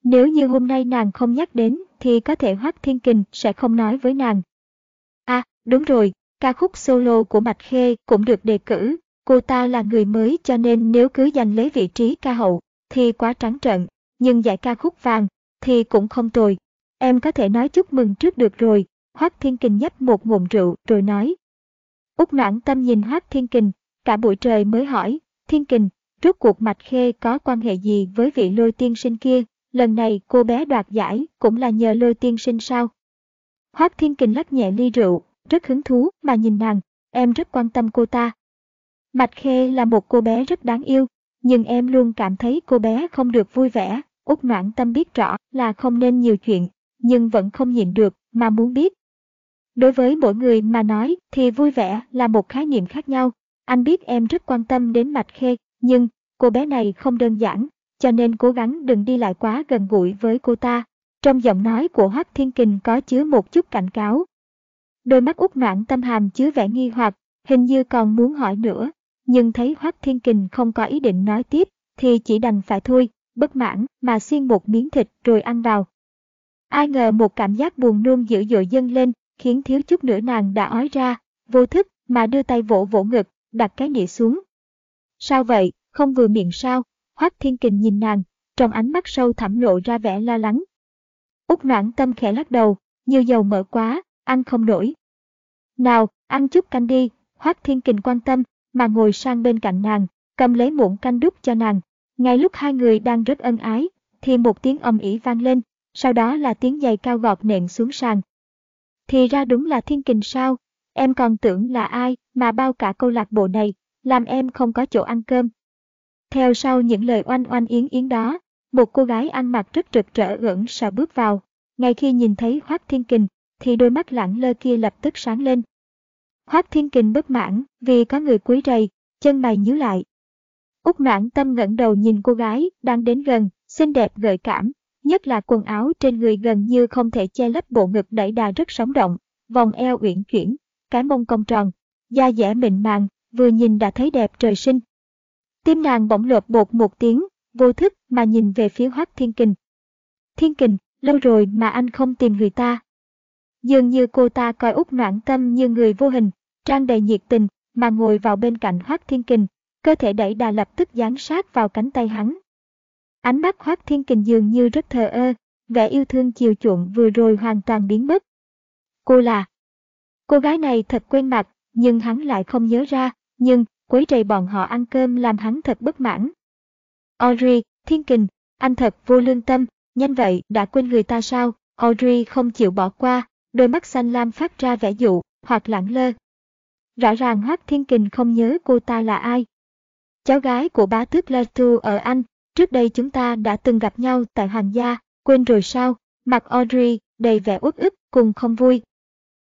Speaker 1: Nếu như hôm nay nàng không nhắc đến thì có thể Hoác Thiên Kình sẽ không nói với nàng. À, đúng rồi, ca khúc solo của Mạch Khê cũng được đề cử, cô ta là người mới cho nên nếu cứ giành lấy vị trí ca hậu thì quá trắng trợn, nhưng giải ca khúc vàng thì cũng không tồi. Em có thể nói chúc mừng trước được rồi, Hoác Thiên Kình nhấp một ngụm rượu rồi nói. Úc noãn tâm nhìn Hoác Thiên Kình, cả buổi trời mới hỏi, Thiên Kình, rốt cuộc Mạch Khê có quan hệ gì với vị lôi tiên sinh kia, lần này cô bé đoạt giải cũng là nhờ lôi tiên sinh sao? Hoác Thiên Kình lắc nhẹ ly rượu, rất hứng thú mà nhìn nàng, em rất quan tâm cô ta. Mạch Khê là một cô bé rất đáng yêu, nhưng em luôn cảm thấy cô bé không được vui vẻ. Út noãn tâm biết rõ là không nên nhiều chuyện, nhưng vẫn không nhịn được mà muốn biết. Đối với mỗi người mà nói thì vui vẻ là một khái niệm khác nhau. Anh biết em rất quan tâm đến Mạch Khê, nhưng cô bé này không đơn giản, cho nên cố gắng đừng đi lại quá gần gũi với cô ta. Trong giọng nói của Hoắc Thiên Kình có chứa một chút cảnh cáo. Đôi mắt út noạn tâm hàm chứa vẻ nghi hoặc, hình như còn muốn hỏi nữa, nhưng thấy Hoắc Thiên Kình không có ý định nói tiếp, thì chỉ đành phải thôi, bất mãn mà xiên một miếng thịt rồi ăn vào. Ai ngờ một cảm giác buồn nôn dữ dội dâng lên, khiến thiếu chút nữa nàng đã ói ra, vô thức mà đưa tay vỗ vỗ ngực, đặt cái nĩa xuống. Sao vậy, không vừa miệng sao? Hoắc Thiên Kình nhìn nàng, trong ánh mắt sâu thẳm lộ ra vẻ lo lắng. Úc noãn tâm khẽ lắc đầu, nhiều dầu mỡ quá, ăn không nổi. Nào, ăn chút canh đi, Hoắc Thiên Kình quan tâm, mà ngồi sang bên cạnh nàng, cầm lấy muỗng canh đút cho nàng. Ngay lúc hai người đang rất ân ái, thì một tiếng ầm ĩ vang lên, sau đó là tiếng giày cao gọt nện xuống sàn. Thì ra đúng là thiên kình sao, em còn tưởng là ai mà bao cả câu lạc bộ này, làm em không có chỗ ăn cơm. Theo sau những lời oanh oanh yến yến đó, một cô gái ăn mặc rất rực rỡ ẩn sợ bước vào. Ngay khi nhìn thấy Hoác Thiên Kình, thì đôi mắt lẳng lơ kia lập tức sáng lên. Hoác Thiên Kình bất mãn vì có người quấy rầy, chân mày nhíu lại. Úc noãn tâm ngẩng đầu nhìn cô gái đang đến gần, xinh đẹp gợi cảm, nhất là quần áo trên người gần như không thể che lấp bộ ngực đẩy đà rất sống động, vòng eo uyển chuyển, cái mông cong tròn, da dẻ mịn màng, vừa nhìn đã thấy đẹp trời sinh. Tim nàng bỗng lột bột một tiếng, vô thức mà nhìn về phía Hoắc Thiên Kình. Thiên Kình, lâu rồi mà anh không tìm người ta. Dường như cô ta coi út noãn tâm như người vô hình, trang đầy nhiệt tình, mà ngồi vào bên cạnh Hoắc Thiên Kình, cơ thể đẩy đà lập tức dán sát vào cánh tay hắn. Ánh mắt Hoác Thiên Kình dường như rất thờ ơ, vẻ yêu thương chiều chuộng vừa rồi hoàn toàn biến mất. cô là. Cô gái này thật quen mặt, nhưng hắn lại không nhớ ra, nhưng quấy rầy bọn họ ăn cơm làm hắn thật bất mãn. Audrey, Thiên Kình, anh thật vô lương tâm, nhanh vậy đã quên người ta sao? Audrey không chịu bỏ qua, đôi mắt xanh lam phát ra vẻ dụ, hoặc lẳng lơ. Rõ ràng Hoác Thiên Kình không nhớ cô ta là ai. Cháu gái của bá tước Latu ở Anh, trước đây chúng ta đã từng gặp nhau tại Hoàng gia, quên rồi sao? Mặt Audrey đầy vẻ uất ức cùng không vui.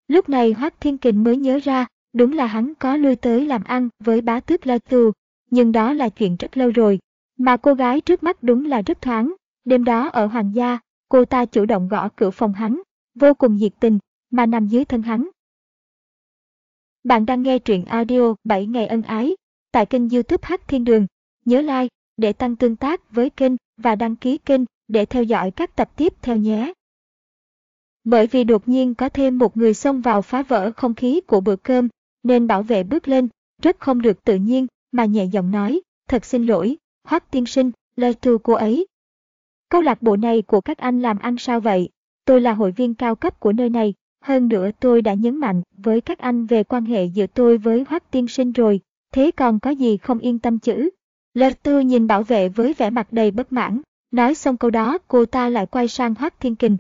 Speaker 1: Lúc này Hoác Thiên Kình mới nhớ ra, đúng là hắn có lui tới làm ăn với bá tước Latu, nhưng đó là chuyện rất lâu rồi. Mà cô gái trước mắt đúng là rất thoáng, đêm đó ở Hoàng gia, cô ta chủ động gõ cửa phòng hắn, vô cùng nhiệt tình, mà nằm dưới thân hắn. Bạn đang nghe truyện audio 7 ngày ân ái tại kênh youtube Hát Thiên Đường. Nhớ like để tăng tương tác với kênh và đăng ký kênh để theo dõi các tập tiếp theo nhé. Bởi vì đột nhiên có thêm một người xông vào phá vỡ không khí của bữa cơm, nên bảo vệ bước lên, rất không được tự nhiên, mà nhẹ giọng nói, thật xin lỗi, Hoắc tiên sinh, lời tu cô ấy. Câu lạc bộ này của các anh làm ăn sao vậy? Tôi là hội viên cao cấp của nơi này, hơn nữa tôi đã nhấn mạnh với các anh về quan hệ giữa tôi với Hoắc tiên sinh rồi, thế còn có gì không yên tâm chứ? Lật tư nhìn bảo vệ với vẻ mặt đầy bất mãn, nói xong câu đó cô ta lại quay sang Hoắc Thiên Kình.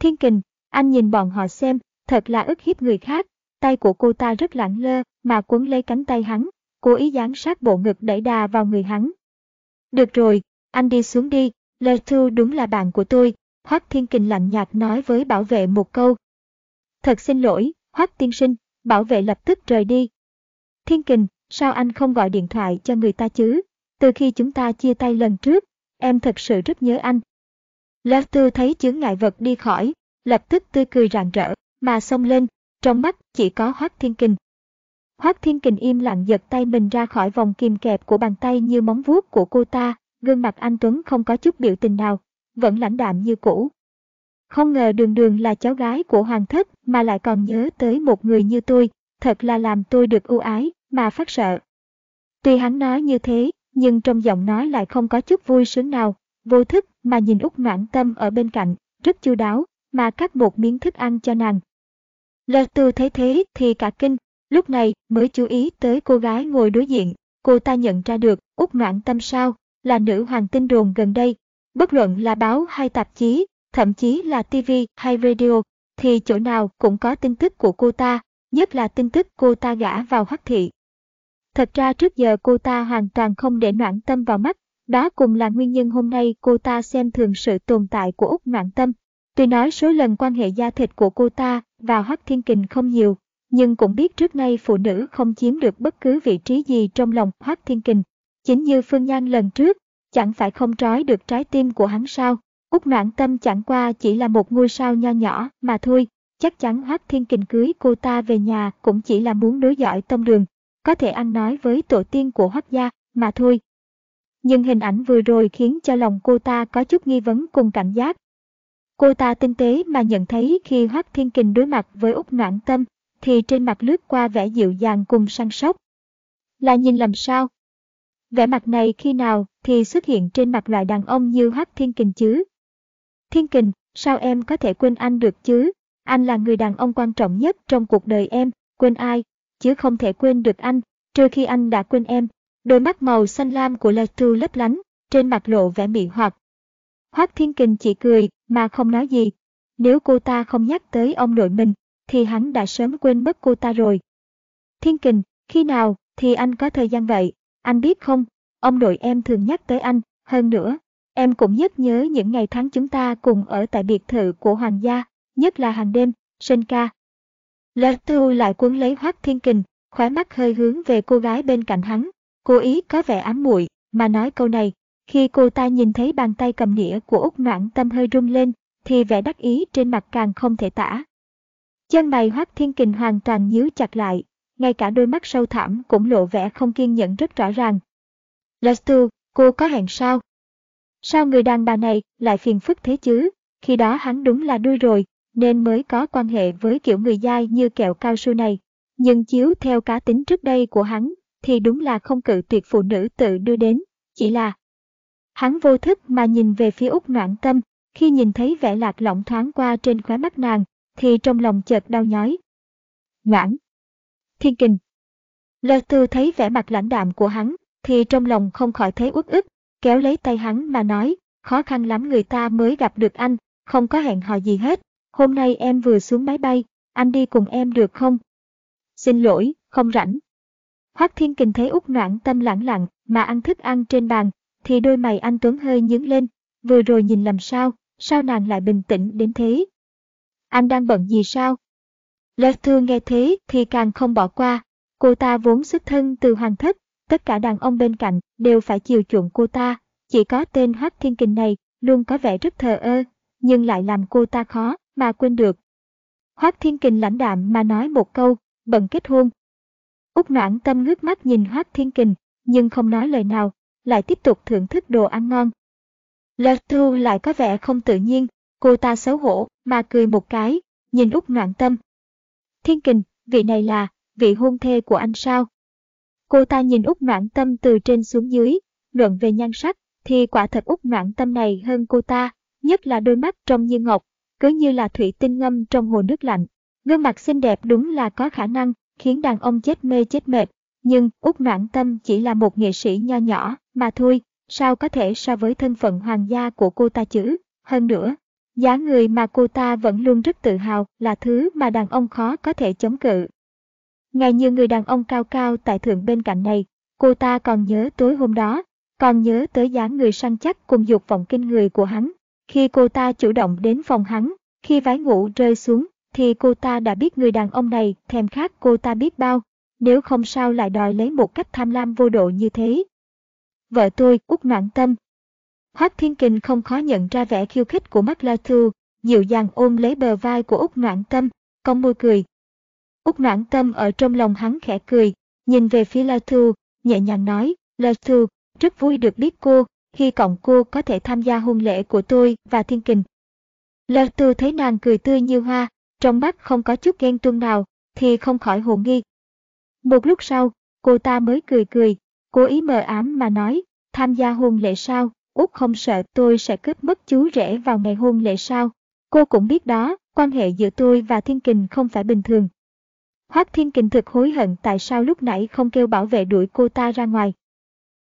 Speaker 1: Thiên Kình, anh nhìn bọn họ xem, thật là ức hiếp người khác, tay của cô ta rất lẳng lơ mà cuốn lấy cánh tay hắn, cố ý dán sát bộ ngực đẩy đà vào người hắn. Được rồi, anh đi xuống đi, Lê Thu đúng là bạn của tôi, Hoắc Thiên Kình lạnh nhạt nói với bảo vệ một câu. Thật xin lỗi, Hoắc tiên sinh, bảo vệ lập tức rời đi. Thiên Kình, sao anh không gọi điện thoại cho người ta chứ? Từ khi chúng ta chia tay lần trước, em thật sự rất nhớ anh. Lê Thu thấy chướng ngại vật đi khỏi, lập tức tươi cười rạng rỡ, mà xông lên, trong mắt chỉ có Hoắc Thiên Kình. Hoắc Thiên Kình im lặng giật tay mình ra khỏi vòng kìm kẹp của bàn tay như móng vuốt của cô ta, gương mặt anh Tuấn không có chút biểu tình nào, vẫn lãnh đạm như cũ. Không ngờ đường đường là cháu gái của hoàng thất mà lại còn nhớ tới một người như tôi, thật là làm tôi được ưu ái, mà phát sợ. Tuy hắn nói như thế, nhưng trong giọng nói lại không có chút vui sướng nào, vô thức mà nhìn út noãn tâm ở bên cạnh, rất chu đáo, mà cắt một miếng thức ăn cho nàng. Lê Tư thấy thế thì cả kinh, lúc này mới chú ý tới cô gái ngồi đối diện, cô ta nhận ra được Úc noãn tâm sao, là nữ hoàng tin đồn gần đây. Bất luận là báo hay tạp chí, thậm chí là TV hay radio, thì chỗ nào cũng có tin tức của cô ta, nhất là tin tức cô ta gả vào hoắc thị. Thật ra trước giờ cô ta hoàn toàn không để noãn tâm vào mắt, đó cũng là nguyên nhân hôm nay cô ta xem thường sự tồn tại của Úc Noãn Tâm. Tuy nói số lần quan hệ gia thịt của cô ta và Hoắc Thiên Kình không nhiều, nhưng cũng biết trước nay phụ nữ không chiếm được bất cứ vị trí gì trong lòng Hoắc Thiên Kình. Chính như Phương Nhan lần trước, chẳng phải không trói được trái tim của hắn sao. Úc Noãn Tâm chẳng qua chỉ là một ngôi sao nho nhỏ mà thôi, chắc chắn Hoắc Thiên Kình cưới cô ta về nhà cũng chỉ là muốn đối giỏi tông đường, có thể ăn nói với tổ tiên của Hoắc gia mà thôi. Nhưng hình ảnh vừa rồi khiến cho lòng cô ta có chút nghi vấn cùng cảnh giác. Cô ta tinh tế mà nhận thấy khi Hoác Thiên Kình đối mặt với Úc Noãn Tâm, thì trên mặt lướt qua vẻ dịu dàng cùng săn sóc. Là nhìn làm sao? Vẻ mặt này khi nào thì xuất hiện trên mặt loại đàn ông như Hoác Thiên Kình chứ? Thiên Kình, sao em có thể quên anh được chứ? Anh là người đàn ông quan trọng nhất trong cuộc đời em, quên ai, chứ không thể quên được anh, trừ khi anh đã quên em. Đôi mắt màu xanh lam của Lê Tu lấp lánh, trên mặt lộ vẻ mị hoặc. Hoắc Thiên Kình chỉ cười, mà không nói gì. Nếu cô ta không nhắc tới ông nội mình, thì hắn đã sớm quên mất cô ta rồi. Thiên Kình, khi nào thì anh có thời gian vậy? Anh biết không, ông nội em thường nhắc tới anh, hơn nữa, em cũng nhất nhớ những ngày tháng chúng ta cùng ở tại biệt thự của hoàng gia, nhất là hàng đêm, sinh ca. Lật tu lại cuốn lấy Hoác Thiên Kình, khóe mắt hơi hướng về cô gái bên cạnh hắn, cố ý có vẻ ám muội mà nói câu này. Khi cô ta nhìn thấy bàn tay cầm nĩa của Úc Noãn Tâm hơi rung lên, thì vẻ đắc ý trên mặt càng không thể tả. Chân mày Hoác Thiên Kình hoàn toàn nhíu chặt lại, ngay cả đôi mắt sâu thẳm cũng lộ vẻ không kiên nhẫn rất rõ ràng. Lestu, cô có hẹn sao? Sao người đàn bà này lại phiền phức thế chứ? Khi đó hắn đúng là đuôi rồi, nên mới có quan hệ với kiểu người dai như kẹo cao su này. Nhưng chiếu theo cá tính trước đây của hắn, thì đúng là không cự tuyệt phụ nữ tự đưa đến, chỉ là... Hắn vô thức mà nhìn về phía Úc Noãn Tâm, khi nhìn thấy vẻ lạc lõng thoáng qua trên khóe mắt nàng, thì trong lòng chợt đau nhói. Noãn! Thiên kình! Lơ tư thấy vẻ mặt lãnh đạm của hắn, thì trong lòng không khỏi thấy uất ức, kéo lấy tay hắn mà nói, khó khăn lắm người ta mới gặp được anh, không có hẹn hò gì hết. Hôm nay em vừa xuống máy bay, anh đi cùng em được không? Xin lỗi, không rảnh. Hoác Thiên Kình thấy út noãn tâm lẳng lặng mà ăn thức ăn trên bàn, thì đôi mày anh Tuấn hơi nhướng lên, vừa rồi nhìn làm sao, sao nàng lại bình tĩnh đến thế? Anh đang bận gì sao? Lê Thương nghe thế thì càng không bỏ qua, cô ta vốn xuất thân từ hoàng thất, tất cả đàn ông bên cạnh đều phải chiều chuộng cô ta, chỉ có tên Hoác Thiên Kình này luôn có vẻ rất thờ ơ, nhưng lại làm cô ta khó mà quên được. Hoác Thiên Kình lãnh đạm mà nói một câu, bận kết hôn. Úc noãn tâm ngước mắt nhìn Hoác Thiên Kình, nhưng không nói lời nào, lại tiếp tục thưởng thức đồ ăn ngon. Lê Thu lại có vẻ không tự nhiên, cô ta xấu hổ mà cười một cái, nhìn Úc Ngoạn tâm. Thiên Kình, vị này là, vị hôn thê của anh sao? Cô ta nhìn Úc Ngoạn tâm từ trên xuống dưới, luận về nhan sắc, thì quả thật Úc Ngoạn tâm này hơn cô ta, nhất là đôi mắt trong như ngọc, cứ như là thủy tinh ngâm trong hồ nước lạnh. Gương mặt xinh đẹp đúng là có khả năng khiến đàn ông chết mê chết mệt, nhưng Úc Noãn Tâm chỉ là một nghệ sĩ nho nhỏ mà thôi, sao có thể so với thân phận hoàng gia của cô ta chứ? Hơn nữa, giá người mà cô ta vẫn luôn rất tự hào là thứ mà đàn ông khó có thể chống cự. Ngay như người đàn ông cao cao tại thượng bên cạnh này, cô ta còn nhớ tối hôm đó, còn nhớ tới dáng người săn chắc cùng dục vọng kinh người của hắn. Khi cô ta chủ động đến phòng hắn, khi váy ngủ rơi xuống, thì cô ta đã biết người đàn ông này thèm khát cô ta biết bao, nếu không sao lại đòi lấy một cách tham lam vô độ như thế. Vợ tôi, út noạn tâm. Hoác Thiên Kình không khó nhận ra vẻ khiêu khích của mắt La Thu, dịu dàng ôm lấy bờ vai của út noạn tâm, cong môi cười. út noạn tâm ở trong lòng hắn khẽ cười, nhìn về phía La Thu, nhẹ nhàng nói, La Thu, rất vui được biết cô, hy vọng cô có thể tham gia hôn lễ của tôi và Thiên Kình. La Thu thấy nàng cười tươi như hoa, trong mắt không có chút ghen tuông nào, thì không khỏi hồ nghi. Một lúc sau, cô ta mới cười cười, cố ý mờ ám mà nói, tham gia hôn lễ sao, Út không sợ tôi sẽ cướp mất chú rể vào ngày hôn lễ sao. Cô cũng biết đó, quan hệ giữa tôi và Thiên Kình không phải bình thường. Hoác Thiên Kình thực hối hận tại sao lúc nãy không kêu bảo vệ đuổi cô ta ra ngoài.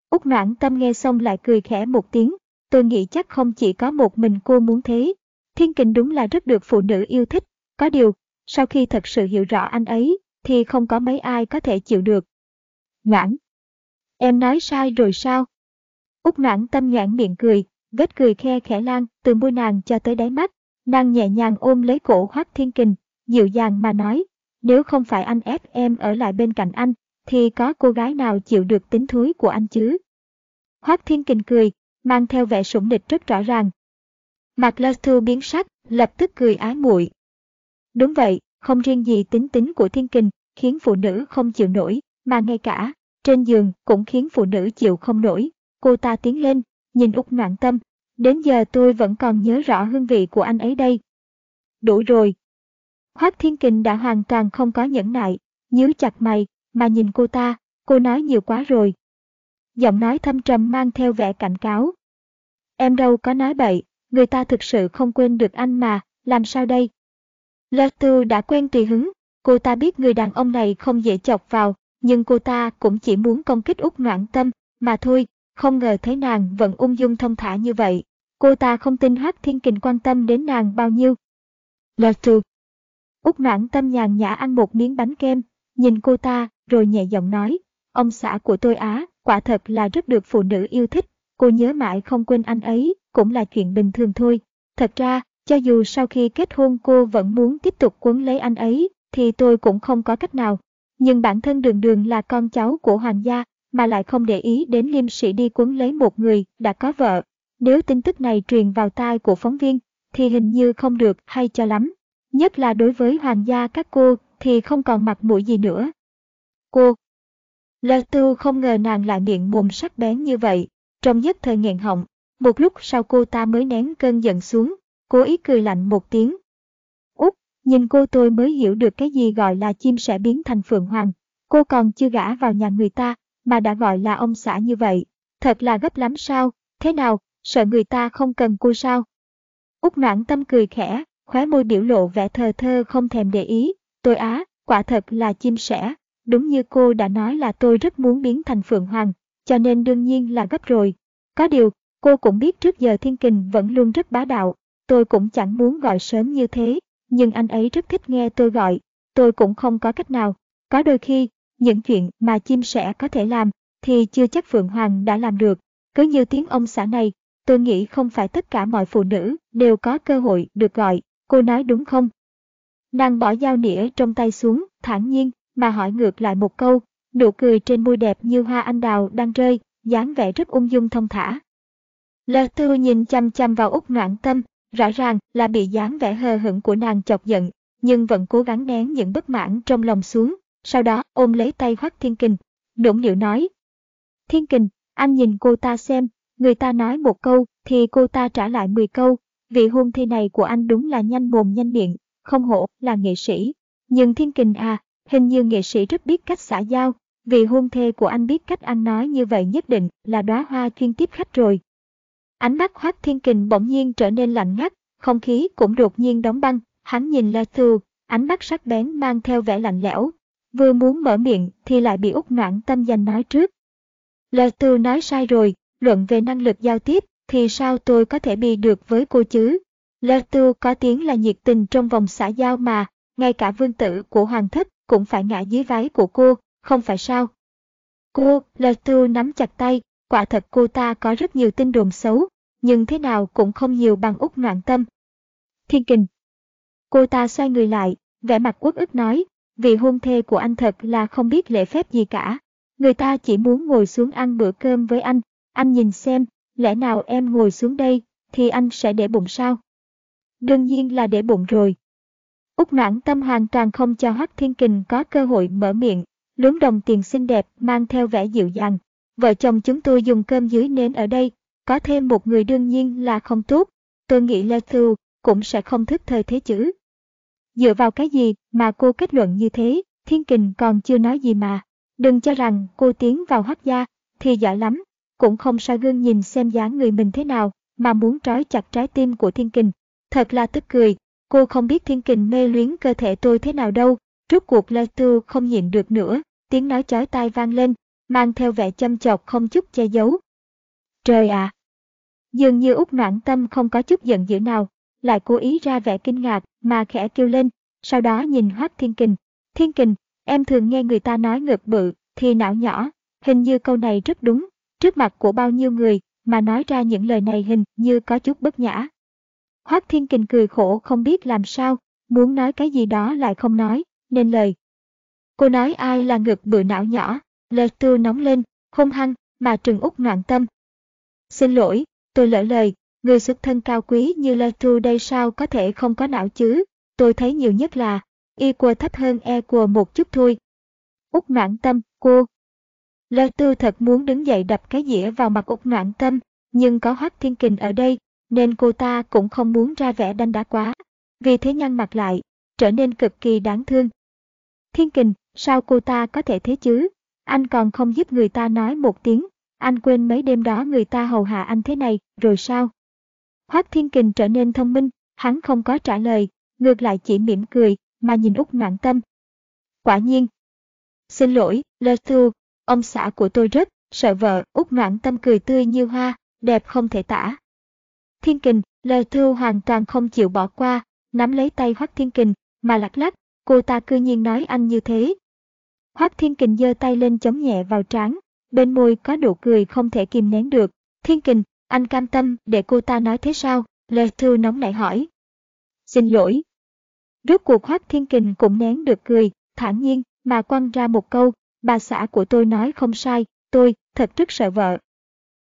Speaker 1: Út noãn tâm nghe xong lại cười khẽ một tiếng, tôi nghĩ chắc không chỉ có một mình cô muốn thế. Thiên Kình đúng là rất được phụ nữ yêu thích, có điều, sau khi thật sự hiểu rõ anh ấy, thì không có mấy ai có thể chịu được. Ngoãn. Em nói sai rồi sao? Úc noãn tâm nhoảng miệng cười, vết cười khe khẽ lan từ môi nàng cho tới đáy mắt. Nàng nhẹ nhàng ôm lấy cổ Hoác Thiên Kình, dịu dàng mà nói, nếu không phải anh ép em ở lại bên cạnh anh, thì có cô gái nào chịu được tính thúi của anh chứ? Hoác Thiên Kình cười, mang theo vẻ sủng địch rất rõ ràng. Mặt Lơ Thu biến sắc, lập tức cười ái muội, Đúng vậy, không riêng gì tính tính của thiên kình khiến phụ nữ không chịu nổi, mà ngay cả trên giường cũng khiến phụ nữ chịu không nổi. Cô ta tiến lên, nhìn Úc noạn tâm. Đến giờ tôi vẫn còn nhớ rõ hương vị của anh ấy đây. Đủ rồi. Hoác Thiên Kình đã hoàn toàn không có nhẫn nại, nhíu chặt mày, mà nhìn cô ta, cô nói nhiều quá rồi. Giọng nói thâm trầm mang theo vẻ cảnh cáo. Em đâu có nói bậy, người ta thực sự không quên được anh mà, làm sao đây? Lê Tư đã quen tùy hứng, cô ta biết người đàn ông này không dễ chọc vào, nhưng cô ta cũng chỉ muốn công kích út noạn tâm, mà thôi, không ngờ thấy nàng vẫn ung dung thông thả như vậy. Cô ta không tin Hoác Thiên Kình quan tâm đến nàng bao nhiêu. Lê trừ. Út noạn tâm nhàn nhã ăn một miếng bánh kem, nhìn cô ta, rồi nhẹ giọng nói, ông xã của tôi á, quả thật là rất được phụ nữ yêu thích, cô nhớ mãi không quên anh ấy, cũng là chuyện bình thường thôi. Thật ra, cho dù sau khi kết hôn cô vẫn muốn tiếp tục quấn lấy anh ấy, thì tôi cũng không có cách nào. Nhưng bản thân đường đường là con cháu của hoàng gia, mà lại không để ý đến liêm sĩ đi cuốn lấy một người đã có vợ. Nếu tin tức này truyền vào tai của phóng viên, thì hình như không được hay cho lắm. Nhất là đối với hoàng gia các cô thì không còn mặt mũi gì nữa. Cô Lơ tư không ngờ nàng lại miệng mồm sắc bén như vậy, trong nhất thời nghẹn họng, một lúc sau cô ta mới nén cơn giận xuống, cố ý cười lạnh một tiếng. Nhìn cô tôi mới hiểu được cái gì gọi là chim sẽ biến thành phượng hoàng. Cô còn chưa gả vào nhà người ta, mà đã gọi là ông xã như vậy. Thật là gấp lắm sao, thế nào, sợ người ta không cần cô sao? Út noãn tâm cười khẽ, khóe môi biểu lộ vẻ thờ thơ không thèm để ý. Tôi á, quả thật là chim sẻ. Đúng như cô đã nói là tôi rất muốn biến thành Phượng Hoàng, cho nên đương nhiên là gấp rồi. Có điều, cô cũng biết trước giờ Thiên Kình vẫn luôn rất bá đạo. Tôi cũng chẳng muốn gọi sớm như thế, nhưng anh ấy rất thích nghe tôi gọi. Tôi cũng không có cách nào. Có đôi khi, những chuyện mà chim sẻ có thể làm, thì chưa chắc Phượng Hoàng đã làm được. Cứ như tiếng ông xã này, tôi nghĩ không phải tất cả mọi phụ nữ đều có cơ hội được gọi, cô nói đúng không? Nàng bỏ dao nĩa trong tay xuống, thản nhiên, mà hỏi ngược lại một câu, nụ cười trên môi đẹp như hoa anh đào đang rơi, dáng vẻ rất ung dung thông thả. Lơ tư nhìn chăm chăm vào út noạn tâm, rõ ràng là bị dáng vẻ hờ hững của nàng chọc giận, nhưng vẫn cố gắng nén những bất mãn trong lòng xuống, sau đó ôm lấy tay Hoắc Thiên Kình, nũng nịu nói. Thiên Kình, anh nhìn cô ta xem, người ta nói một câu thì cô ta trả lại 10 câu, vị hôn thê này của anh đúng là nhanh mồm nhanh miệng, không hổ là nghệ sĩ. Nhưng Thiên Kình à, hình như nghệ sĩ rất biết cách xã giao, Vị hôn thê của anh biết cách anh nói như vậy nhất định là đóa hoa chuyên tiếp khách rồi. Ánh mắt Hoác Thiên Kình bỗng nhiên trở nên lạnh ngắt, không khí cũng đột nhiên đóng băng, hắn nhìn La Thu, ánh mắt sắc bén mang theo vẻ lạnh lẽo. Vừa muốn mở miệng thì lại bị út noãn tâm danh nói trước. La Thu nói sai rồi, luận về năng lực giao tiếp thì sao tôi có thể bị được với cô chứ? La Thu có tiếng là nhiệt tình trong vòng xã giao mà, ngay cả vương tử của hoàng thất cũng phải ngã dưới váy của cô, không phải sao? Cô, La Thu nắm chặt tay, quả thật cô ta có rất nhiều tin đồn xấu, nhưng thế nào cũng không nhiều bằng út ngoạn tâm. Thiên kình. Cô ta xoay người lại, vẻ mặt uất ức nói, vì hôn thê của anh thật là không biết lễ phép gì cả. Người ta chỉ muốn ngồi xuống ăn bữa cơm với anh, anh nhìn xem, lẽ nào em ngồi xuống đây, thì anh sẽ để bụng sao? Đương nhiên là để bụng rồi. Úc noãn tâm hoàn toàn không cho Hoắc Thiên Kình có cơ hội mở miệng, lúm đồng tiền xinh đẹp mang theo vẻ dịu dàng. Vợ chồng chúng tôi dùng cơm dưới nến ở đây, có thêm một người đương nhiên là không tốt. Tôi nghĩ Lê Thu cũng sẽ không thức thời thế chứ. Dựa vào cái gì mà cô kết luận như thế, Thiên Kình còn chưa nói gì mà. Đừng cho rằng cô tiến vào hoắc gia, thì giỏi lắm, cũng không sao gương nhìn xem dáng người mình thế nào, mà muốn trói chặt trái tim của Thiên Kình. Thật là tức cười, cô không biết Thiên Kình mê luyến cơ thể tôi thế nào đâu. Rốt cuộc Lê Thu không nhịn được nữa, tiếng nói chói tai vang lên, mang theo vẻ châm chọc không chút che giấu. Trời ạ! Dường như út noãn tâm không có chút giận dữ nào, lại cố ý ra vẻ kinh ngạc mà khẽ kêu lên, sau đó nhìn Hoác Thiên Kình. Thiên Kình, em thường nghe người ta nói ngực bự, thì não nhỏ, hình như câu này rất đúng, trước mặt của bao nhiêu người mà nói ra những lời này hình như có chút bất nhã. Hoác Thiên Kình cười khổ không biết làm sao, muốn nói cái gì đó lại không nói, nên lời. Cô nói ai là ngực bự não nhỏ, lời tư nóng lên, không hăng, mà trừng út ngoạn tâm. Xin lỗi, tôi lỡ lời, người xuất thân cao quý như Lê Tu đây sao có thể không có não chứ, tôi thấy nhiều nhất là, y của thấp hơn e của một chút thôi. Út noạn tâm, cô. Lê Tư thật muốn đứng dậy đập cái dĩa vào mặt Út noạn tâm, nhưng có Hoắc Thiên Kình ở đây, nên cô ta cũng không muốn ra vẻ đanh đá quá. Vì thế nhăn mặt lại, trở nên cực kỳ đáng thương. Thiên Kình, sao cô ta có thể thế chứ? Anh còn không giúp người ta nói một tiếng, anh quên mấy đêm đó người ta hầu hạ anh thế này, rồi sao? Hoác Thiên Kình trở nên thông minh, hắn không có trả lời, ngược lại chỉ mỉm cười, mà nhìn Úc Noạn Tâm. Quả nhiên. Xin lỗi, Lê Thu, ông xã của tôi rất, sợ vợ, Úc Noạn Tâm cười tươi như hoa, đẹp không thể tả. Thiên Kình, Lê Thu hoàn toàn không chịu bỏ qua, nắm lấy tay Hoác Thiên Kình, mà lắc lắc, cô ta cư nhiên nói anh như thế. Hoác Thiên Kình giơ tay lên chống nhẹ vào trán, bên môi có nụ cười không thể kìm nén được. Thiên Kình, anh cam tâm để cô ta nói thế sao? Lê Thư nóng nảy hỏi. Xin lỗi. Rốt cuộc Hoác Thiên Kình cũng nén được cười, thản nhiên, mà quăng ra một câu, bà xã của tôi nói không sai, tôi thật rất sợ vợ.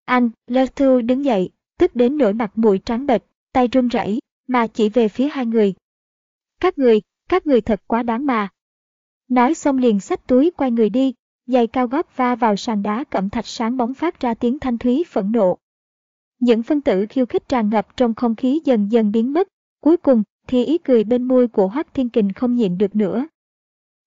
Speaker 1: Anh, Lê Thư đứng dậy, tức đến nỗi mặt mũi trắng bệch, tay run rẩy, mà chỉ về phía hai người. Các người, các người thật quá đáng mà. Nói xong liền xách túi quay người đi, giày cao gót va vào sàn đá cẩm thạch sáng bóng phát ra tiếng thanh thúy phẫn nộ. Những phân tử khiêu khích tràn ngập trong không khí dần dần biến mất, cuối cùng thì ý cười bên môi của Hoắc Thiên Kình không nhịn được nữa.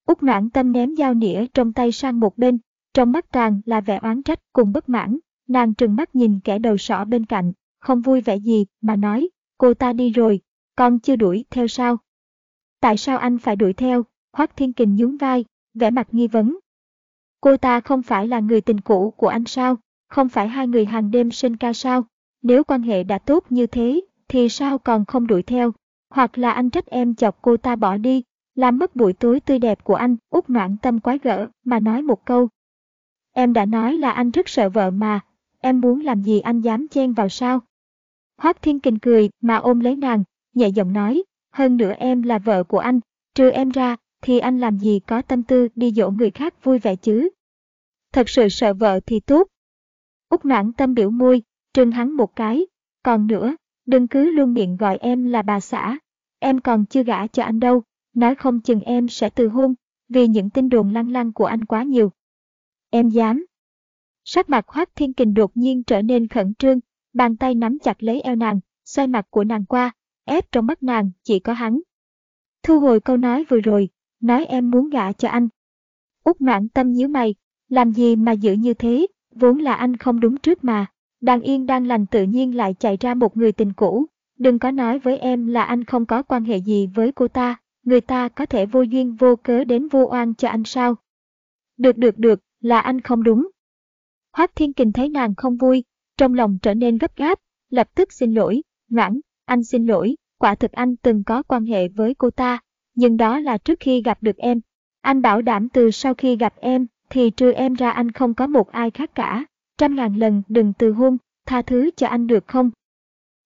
Speaker 1: Úc noãn tâm ném dao nĩa trong tay sang một bên, trong mắt tràn là vẻ oán trách cùng bất mãn, nàng trừng mắt nhìn kẻ đầu sỏ bên cạnh, không vui vẻ gì mà nói, cô ta đi rồi, con chưa đuổi theo sao? Tại sao anh phải đuổi theo? Hoắc Thiên Kình nhún vai, vẻ mặt nghi vấn. Cô ta không phải là người tình cũ của anh sao? Không phải hai người hàng đêm sinh ca sao? Nếu quan hệ đã tốt như thế, thì sao còn không đuổi theo? Hoặc là anh trách em chọc cô ta bỏ đi, làm mất buổi tối tươi đẹp của anh, út noãn tâm quái gở, mà nói một câu. Em đã nói là anh rất sợ vợ mà, em muốn làm gì anh dám chen vào sao? Hoác Thiên Kình cười mà ôm lấy nàng, nhẹ giọng nói, hơn nữa em là vợ của anh, trừ em ra, thì anh làm gì có tâm tư đi dỗ người khác vui vẻ chứ? Thật sự sợ vợ thì tốt. Úc noãn tâm biểu môi, trừng hắn một cái, còn nữa, đừng cứ luôn miệng gọi em là bà xã, em còn chưa gả cho anh đâu, nói không chừng em sẽ từ hôn, vì những tin đồn lăng lăng của anh quá nhiều. Em dám. Sắc mặt Hoác Thiên Kình đột nhiên trở nên khẩn trương, bàn tay nắm chặt lấy eo nàng, xoay mặt của nàng qua, ép trong mắt nàng chỉ có hắn. Thu hồi câu nói vừa rồi, nói em muốn gả cho anh. Út nản tâm nhíu mày, làm gì mà giữ như thế, vốn là anh không đúng trước mà. Đang yên đang lành tự nhiên lại chạy ra một người tình cũ. Đừng có nói với em là anh không có quan hệ gì với cô ta, người ta có thể vô duyên vô cớ đến vô oan cho anh sao. Được được được, là anh không đúng. Hoác Thiên Kình thấy nàng không vui, trong lòng trở nên gấp gáp, lập tức xin lỗi, ngoãn, anh xin lỗi, quả thực anh từng có quan hệ với cô ta, nhưng đó là trước khi gặp được em. Anh bảo đảm từ sau khi gặp em, thì trừ em ra anh không có một ai khác cả. Trăm ngàn lần đừng từ hôn, tha thứ cho anh được không?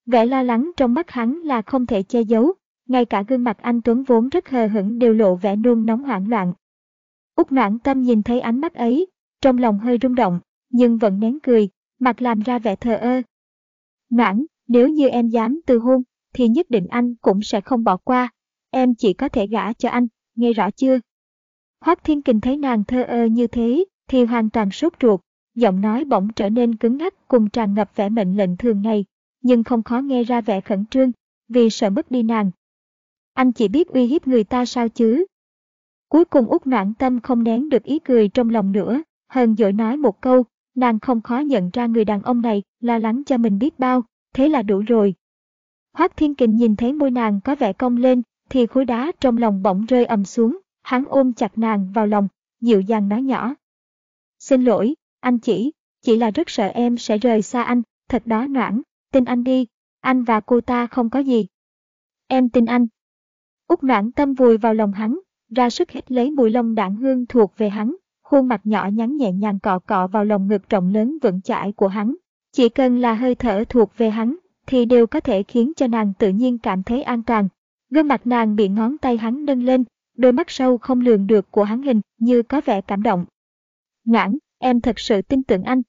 Speaker 1: Vẻ lo lắng trong mắt hắn là không thể che giấu, ngay cả gương mặt anh Tuấn vốn rất hờ hững đều lộ vẻ nôn nóng hoảng loạn. Úc noãn tâm nhìn thấy ánh mắt ấy, trong lòng hơi rung động, nhưng vẫn nén cười, mặt làm ra vẻ thờ ơ. Noãn, nếu như em dám từ hôn, thì nhất định anh cũng sẽ không bỏ qua. Em chỉ có thể gả cho anh, nghe rõ chưa? Hoác Thiên Kình thấy nàng thơ ơ như thế, thì hoàn toàn sốt ruột, giọng nói bỗng trở nên cứng ngắc cùng tràn ngập vẻ mệnh lệnh thường ngày, nhưng không khó nghe ra vẻ khẩn trương, vì sợ mất đi nàng. Anh chỉ biết uy hiếp người ta sao chứ? Cuối cùng út noãn tâm không nén được ý cười trong lòng nữa, hờn dỗi nói một câu, nàng không khó nhận ra người đàn ông này lo lắng cho mình biết bao, thế là đủ rồi. Hoác Thiên Kình nhìn thấy môi nàng có vẻ cong lên, thì khối đá trong lòng bỗng rơi ầm xuống, hắn ôm chặt nàng vào lòng, dịu dàng nói nhỏ. Xin lỗi, anh chỉ, chỉ là rất sợ em sẽ rời xa anh, thật đó noãn, tin anh đi, anh và cô ta không có gì. Em tin anh. Úc noãn tâm vùi vào lòng hắn, ra sức hít lấy mùi lông đạn hương thuộc về hắn, khuôn mặt nhỏ nhắn nhẹ nhàng cọ cọ vào lòng ngực rộng lớn vững chãi của hắn. Chỉ cần là hơi thở thuộc về hắn, thì đều có thể khiến cho nàng tự nhiên cảm thấy an toàn. Gương mặt nàng bị ngón tay hắn nâng lên, đôi mắt sâu không lường được của hắn hình như có vẻ cảm động. Ngãn, em thật sự tin tưởng anh.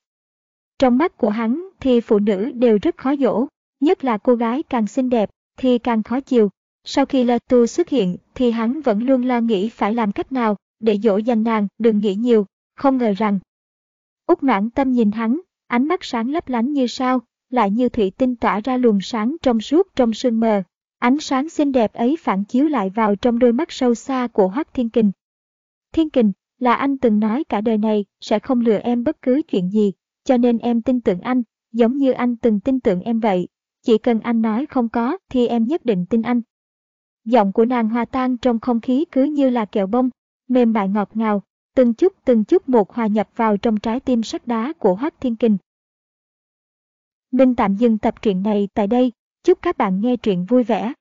Speaker 1: Trong mắt của hắn thì phụ nữ đều rất khó dỗ, nhất là cô gái càng xinh đẹp thì càng khó chiều. Sau khi La Tu xuất hiện thì hắn vẫn luôn lo nghĩ phải làm cách nào để dỗ dành nàng đừng nghĩ nhiều, không ngờ rằng. Úc noãn tâm nhìn hắn, ánh mắt sáng lấp lánh như sao, lại như thủy tinh tỏa ra luồng sáng trong suốt trong sương mờ. Ánh sáng xinh đẹp ấy phản chiếu lại vào trong đôi mắt sâu xa của Hoắc Thiên Kình. Thiên Kình, là anh từng nói cả đời này sẽ không lừa em bất cứ chuyện gì, cho nên em tin tưởng anh, giống như anh từng tin tưởng em vậy. Chỉ cần anh nói không có thì em nhất định tin anh. Giọng của nàng hòa tan trong không khí cứ như là kẹo bông, mềm mại ngọt ngào, từng chút từng chút một hòa nhập vào trong trái tim sắt đá của Hoắc Thiên Kình. Minh tạm dừng tập truyện này tại đây. Chúc các bạn nghe truyện vui vẻ.